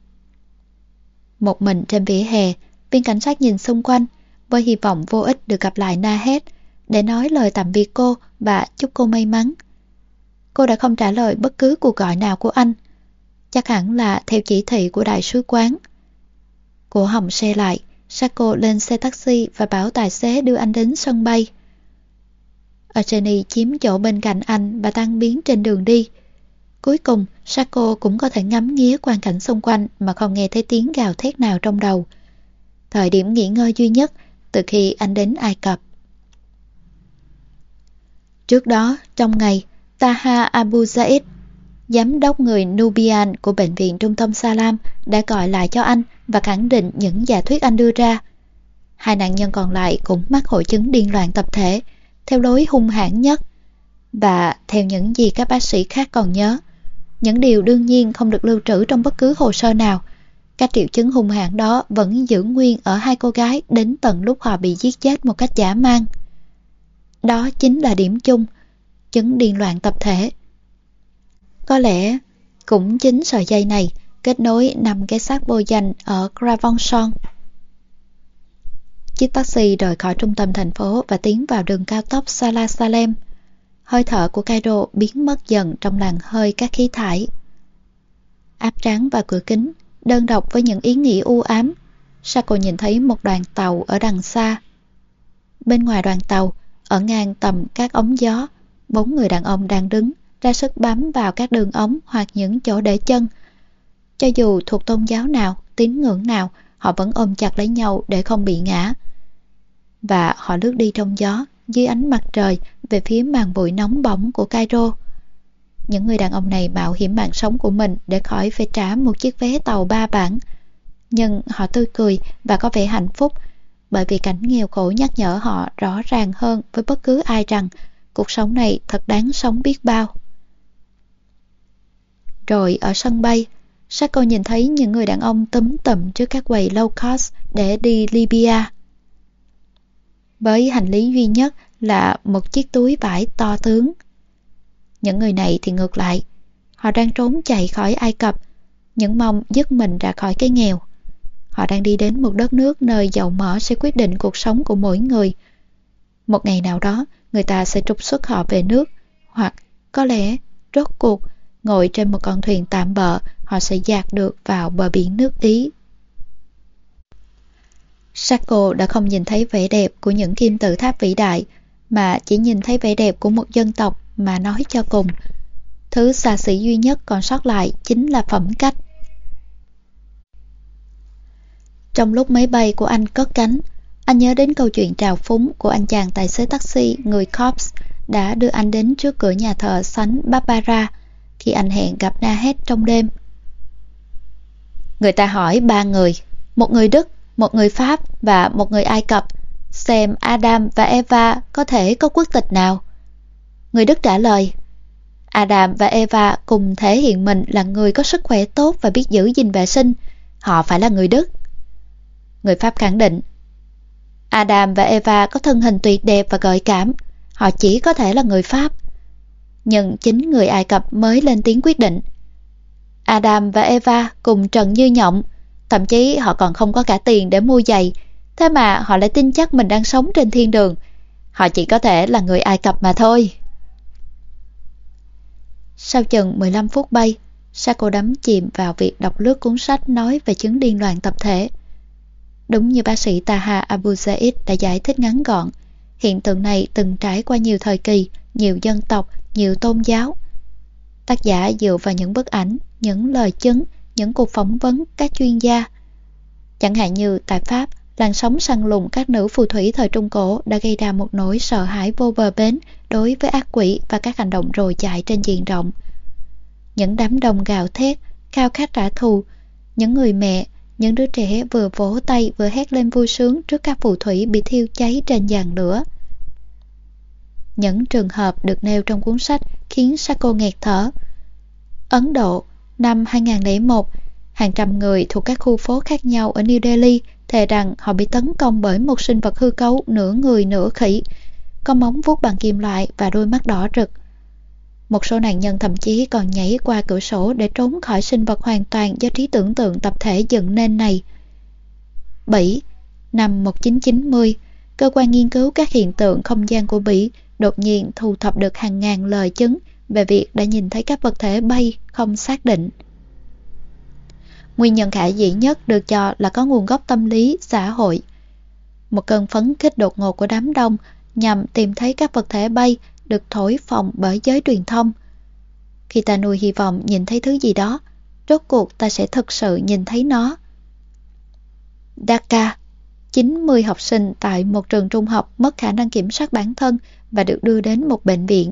Một mình trên vỉa hè, viên cảnh sát nhìn xung quanh với hy vọng vô ích được gặp lại Nahed để nói lời tạm biệt cô và chúc cô may mắn. Cô đã không trả lời bất cứ cuộc gọi nào của anh. Chắc hẳn là theo chỉ thị của đại sứ quán. Cổ hỏng xe lại, Sako lên xe taxi và bảo tài xế đưa anh đến sân bay. Ajani chiếm chỗ bên cạnh anh và tăng biến trên đường đi. Cuối cùng, Sako cũng có thể ngắm nghía quan cảnh xung quanh mà không nghe thấy tiếng gào thét nào trong đầu. Thời điểm nghỉ ngơi duy nhất từ khi anh đến Ai Cập. Trước đó, trong ngày, Taha Abu Zaid, giám đốc người Nubian của Bệnh viện Trung tâm Salam đã gọi lại cho anh và khẳng định những giả thuyết anh đưa ra. Hai nạn nhân còn lại cũng mắc hội chứng điên loạn tập thể, theo lối hung hãn nhất. Và theo những gì các bác sĩ khác còn nhớ, những điều đương nhiên không được lưu trữ trong bất cứ hồ sơ nào. Các triệu chứng hung hãn đó vẫn giữ nguyên ở hai cô gái đến tận lúc họ bị giết chết một cách giả mang. Đó chính là điểm chung, chứng điên loạn tập thể. Có lẽ cũng chính sợi dây này kết nối nằm cái xác bôi danh ở Gravonson. Chiếc taxi rời khỏi trung tâm thành phố và tiến vào đường cao tốc Salah Salem. Hơi thở của Cairo biến mất dần trong làn hơi các khí thải. Áp trắng và cửa kính, đơn độc với những ý nghĩ u ám. Sako nhìn thấy một đoàn tàu ở đằng xa. Bên ngoài đoàn tàu, ở ngang tầm các ống gió, bốn người đàn ông đang đứng, ra sức bám vào các đường ống hoặc những chỗ để chân. Cho dù thuộc tôn giáo nào, tín ngưỡng nào, họ vẫn ôm chặt lấy nhau để không bị ngã. Và họ lướt đi trong gió, dưới ánh mặt trời về phía màn bụi nóng bỏng của Cairo. Những người đàn ông này mạo hiểm mạng sống của mình để khỏi phải trả một chiếc vé tàu ba bản. Nhưng họ tươi cười và có vẻ hạnh phúc bởi vì cảnh nghèo khổ nhắc nhở họ rõ ràng hơn với bất cứ ai rằng cuộc sống này thật đáng sống biết bao. Rồi ở sân bay, Sacco nhìn thấy những người đàn ông túm tụm trước các quầy low cost để đi Libya. Với hành lý duy nhất là một chiếc túi vải to tướng. Những người này thì ngược lại, họ đang trốn chạy khỏi Ai Cập, những mong dứt mình ra khỏi cái nghèo. Họ đang đi đến một đất nước nơi giàu mỡ sẽ quyết định cuộc sống của mỗi người. Một ngày nào đó, người ta sẽ trục xuất họ về nước, hoặc có lẽ, rốt cuộc, ngồi trên một con thuyền tạm bợ, họ sẽ dạt được vào bờ biển nước Ý. Sacco đã không nhìn thấy vẻ đẹp của những kim tự tháp vĩ đại, mà chỉ nhìn thấy vẻ đẹp của một dân tộc mà nói cho cùng. Thứ xa xỉ duy nhất còn sót lại chính là phẩm cách. Trong lúc máy bay của anh cất cánh, anh nhớ đến câu chuyện trào phúng của anh chàng tài xế taxi người Cops đã đưa anh đến trước cửa nhà thờ Sánh Barbara khi anh hẹn gặp Na Hét trong đêm. Người ta hỏi ba người, một người Đức, một người Pháp và một người Ai Cập, xem Adam và Eva có thể có quốc tịch nào. Người Đức trả lời, Adam và Eva cùng thể hiện mình là người có sức khỏe tốt và biết giữ gìn vệ sinh. Họ phải là người Đức. Người Pháp khẳng định, Adam và Eva có thân hình tuyệt đẹp và gợi cảm. Họ chỉ có thể là người Pháp. Nhưng chính người Ai Cập mới lên tiếng quyết định. Adam và Eva cùng Trần Như Nhộng, thậm chí họ còn không có cả tiền để mua giày, thế mà họ lại tin chắc mình đang sống trên thiên đường. Họ chỉ có thể là người Ai Cập mà thôi. Sau chừng 15 phút bay, Sako đắm chìm vào việc đọc lướt cuốn sách nói về chứng điên loạn tập thể. Đúng như bác sĩ Taha Abu Zaid đã giải thích ngắn gọn, hiện tượng này từng trải qua nhiều thời kỳ, nhiều dân tộc, nhiều tôn giáo. Tác giả dựa vào những bức ảnh, những lời chứng, những cuộc phỏng vấn các chuyên gia. Chẳng hạn như tại Pháp, làn sóng săn lùng các nữ phù thủy thời Trung Cổ đã gây ra một nỗi sợ hãi vô bờ bến đối với ác quỷ và các hành động rồi chạy trên diện rộng. Những đám đông gào thét, khao khát trả thù, những người mẹ, những đứa trẻ vừa vỗ tay vừa hét lên vui sướng trước các phù thủy bị thiêu cháy trên giàn lửa. Những trường hợp được nêu trong cuốn sách khiến Sako nghẹt thở. Ấn Độ, năm 2001, hàng trăm người thuộc các khu phố khác nhau ở New Delhi thề rằng họ bị tấn công bởi một sinh vật hư cấu nửa người nửa khỉ, có móng vuốt bằng kim loại và đôi mắt đỏ rực. Một số nạn nhân thậm chí còn nhảy qua cửa sổ để trốn khỏi sinh vật hoàn toàn do trí tưởng tượng tập thể dựng nên này. 7. Năm 1990, cơ quan nghiên cứu các hiện tượng không gian của Bỉ đột nhiên thu thập được hàng ngàn lời chứng về việc đã nhìn thấy các vật thể bay không xác định. nguyên nhân khả dĩ nhất được cho là có nguồn gốc tâm lý, xã hội. Một cơn phấn khích đột ngột của đám đông nhằm tìm thấy các vật thể bay được thổi phồng bởi giới truyền thông. Khi ta nuôi hy vọng nhìn thấy thứ gì đó, rốt cuộc ta sẽ thực sự nhìn thấy nó. Dhaka 90 học sinh tại một trường trung học mất khả năng kiểm soát bản thân và được đưa đến một bệnh viện.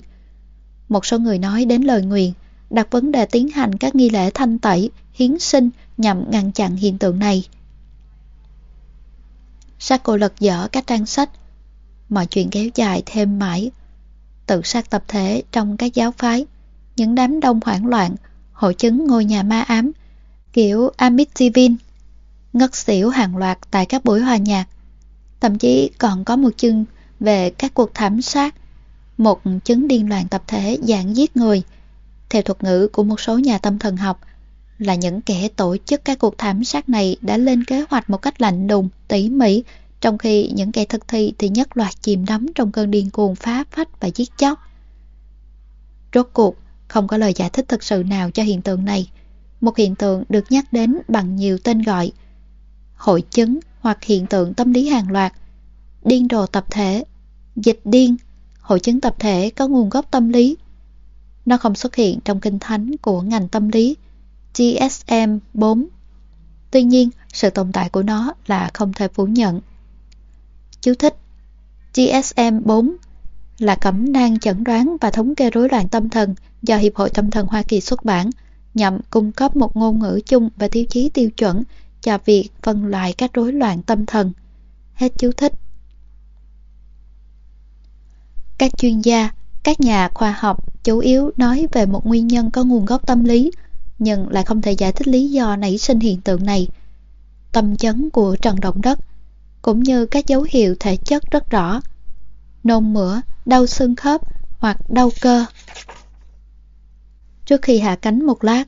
Một số người nói đến lời nguyện, đặt vấn đề tiến hành các nghi lễ thanh tẩy, hiến sinh nhằm ngăn chặn hiện tượng này. Sako lật dở các trang sách. Mọi chuyện kéo dài thêm mãi. Tự sát tập thể trong các giáo phái, những đám đông hoảng loạn, hội chứng ngôi nhà ma ám, kiểu Amityville, ngất xỉu hàng loạt tại các buổi hòa nhạc. Thậm chí còn có một chương về các cuộc thảm sát, một chứng điên loạn tập thể dạng giết người. Theo thuật ngữ của một số nhà tâm thần học, là những kẻ tổ chức các cuộc thảm sát này đã lên kế hoạch một cách lạnh lùng, tỉ mỉ, trong khi những kẻ thực thi thì nhất loạt chìm đắm trong cơn điên cuồng phá phách và giết chóc. Rốt cuộc, không có lời giải thích thực sự nào cho hiện tượng này. Một hiện tượng được nhắc đến bằng nhiều tên gọi. Hội chứng hoặc hiện tượng tâm lý hàng loạt, điên rồ tập thể, dịch điên, hội chứng tập thể có nguồn gốc tâm lý. Nó không xuất hiện trong kinh thánh của ngành tâm lý GSM-4. Tuy nhiên, sự tồn tại của nó là không thể phủ nhận. Chú thích GSM-4 là cẩm nang chẩn đoán và thống kê rối loạn tâm thần do Hiệp hội Tâm thần Hoa Kỳ xuất bản nhằm cung cấp một ngôn ngữ chung và tiêu chí tiêu chuẩn cho việc phân loại các rối loạn tâm thần. Hết chú thích. Các chuyên gia, các nhà khoa học chủ yếu nói về một nguyên nhân có nguồn gốc tâm lý, nhưng lại không thể giải thích lý do nảy sinh hiện tượng này. Tâm chấn của trận động đất, cũng như các dấu hiệu thể chất rất rõ. Nôn mửa, đau xương khớp hoặc đau cơ. Trước khi hạ cánh một lát,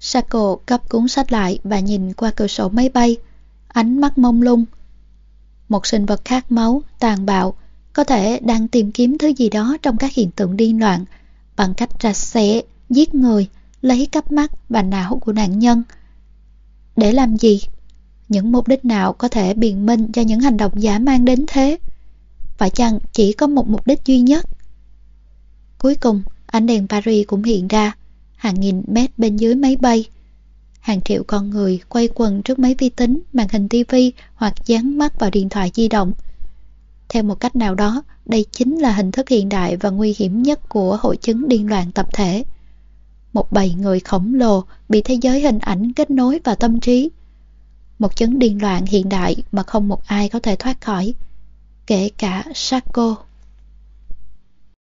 Sako gấp cuốn sách lại và nhìn qua cửa sổ máy bay, ánh mắt mông lung. Một sinh vật khát máu, tàn bạo, có thể đang tìm kiếm thứ gì đó trong các hiện tượng điên loạn bằng cách rạch xẻ, giết người, lấy cắp mắt và não của nạn nhân. Để làm gì? Những mục đích nào có thể biện minh cho những hành động giả mang đến thế? Phải chăng chỉ có một mục đích duy nhất? Cuối cùng, ánh đèn Paris cũng hiện ra, hàng nghìn mét bên dưới máy bay. Hàng triệu con người quay quần trước máy vi tính, màn hình tivi hoặc dán mắt vào điện thoại di động. Theo một cách nào đó, đây chính là hình thức hiện đại và nguy hiểm nhất của hội chứng điên loạn tập thể. Một bầy người khổng lồ bị thế giới hình ảnh kết nối vào tâm trí. Một chứng điên loạn hiện đại mà không một ai có thể thoát khỏi, kể cả Sarko.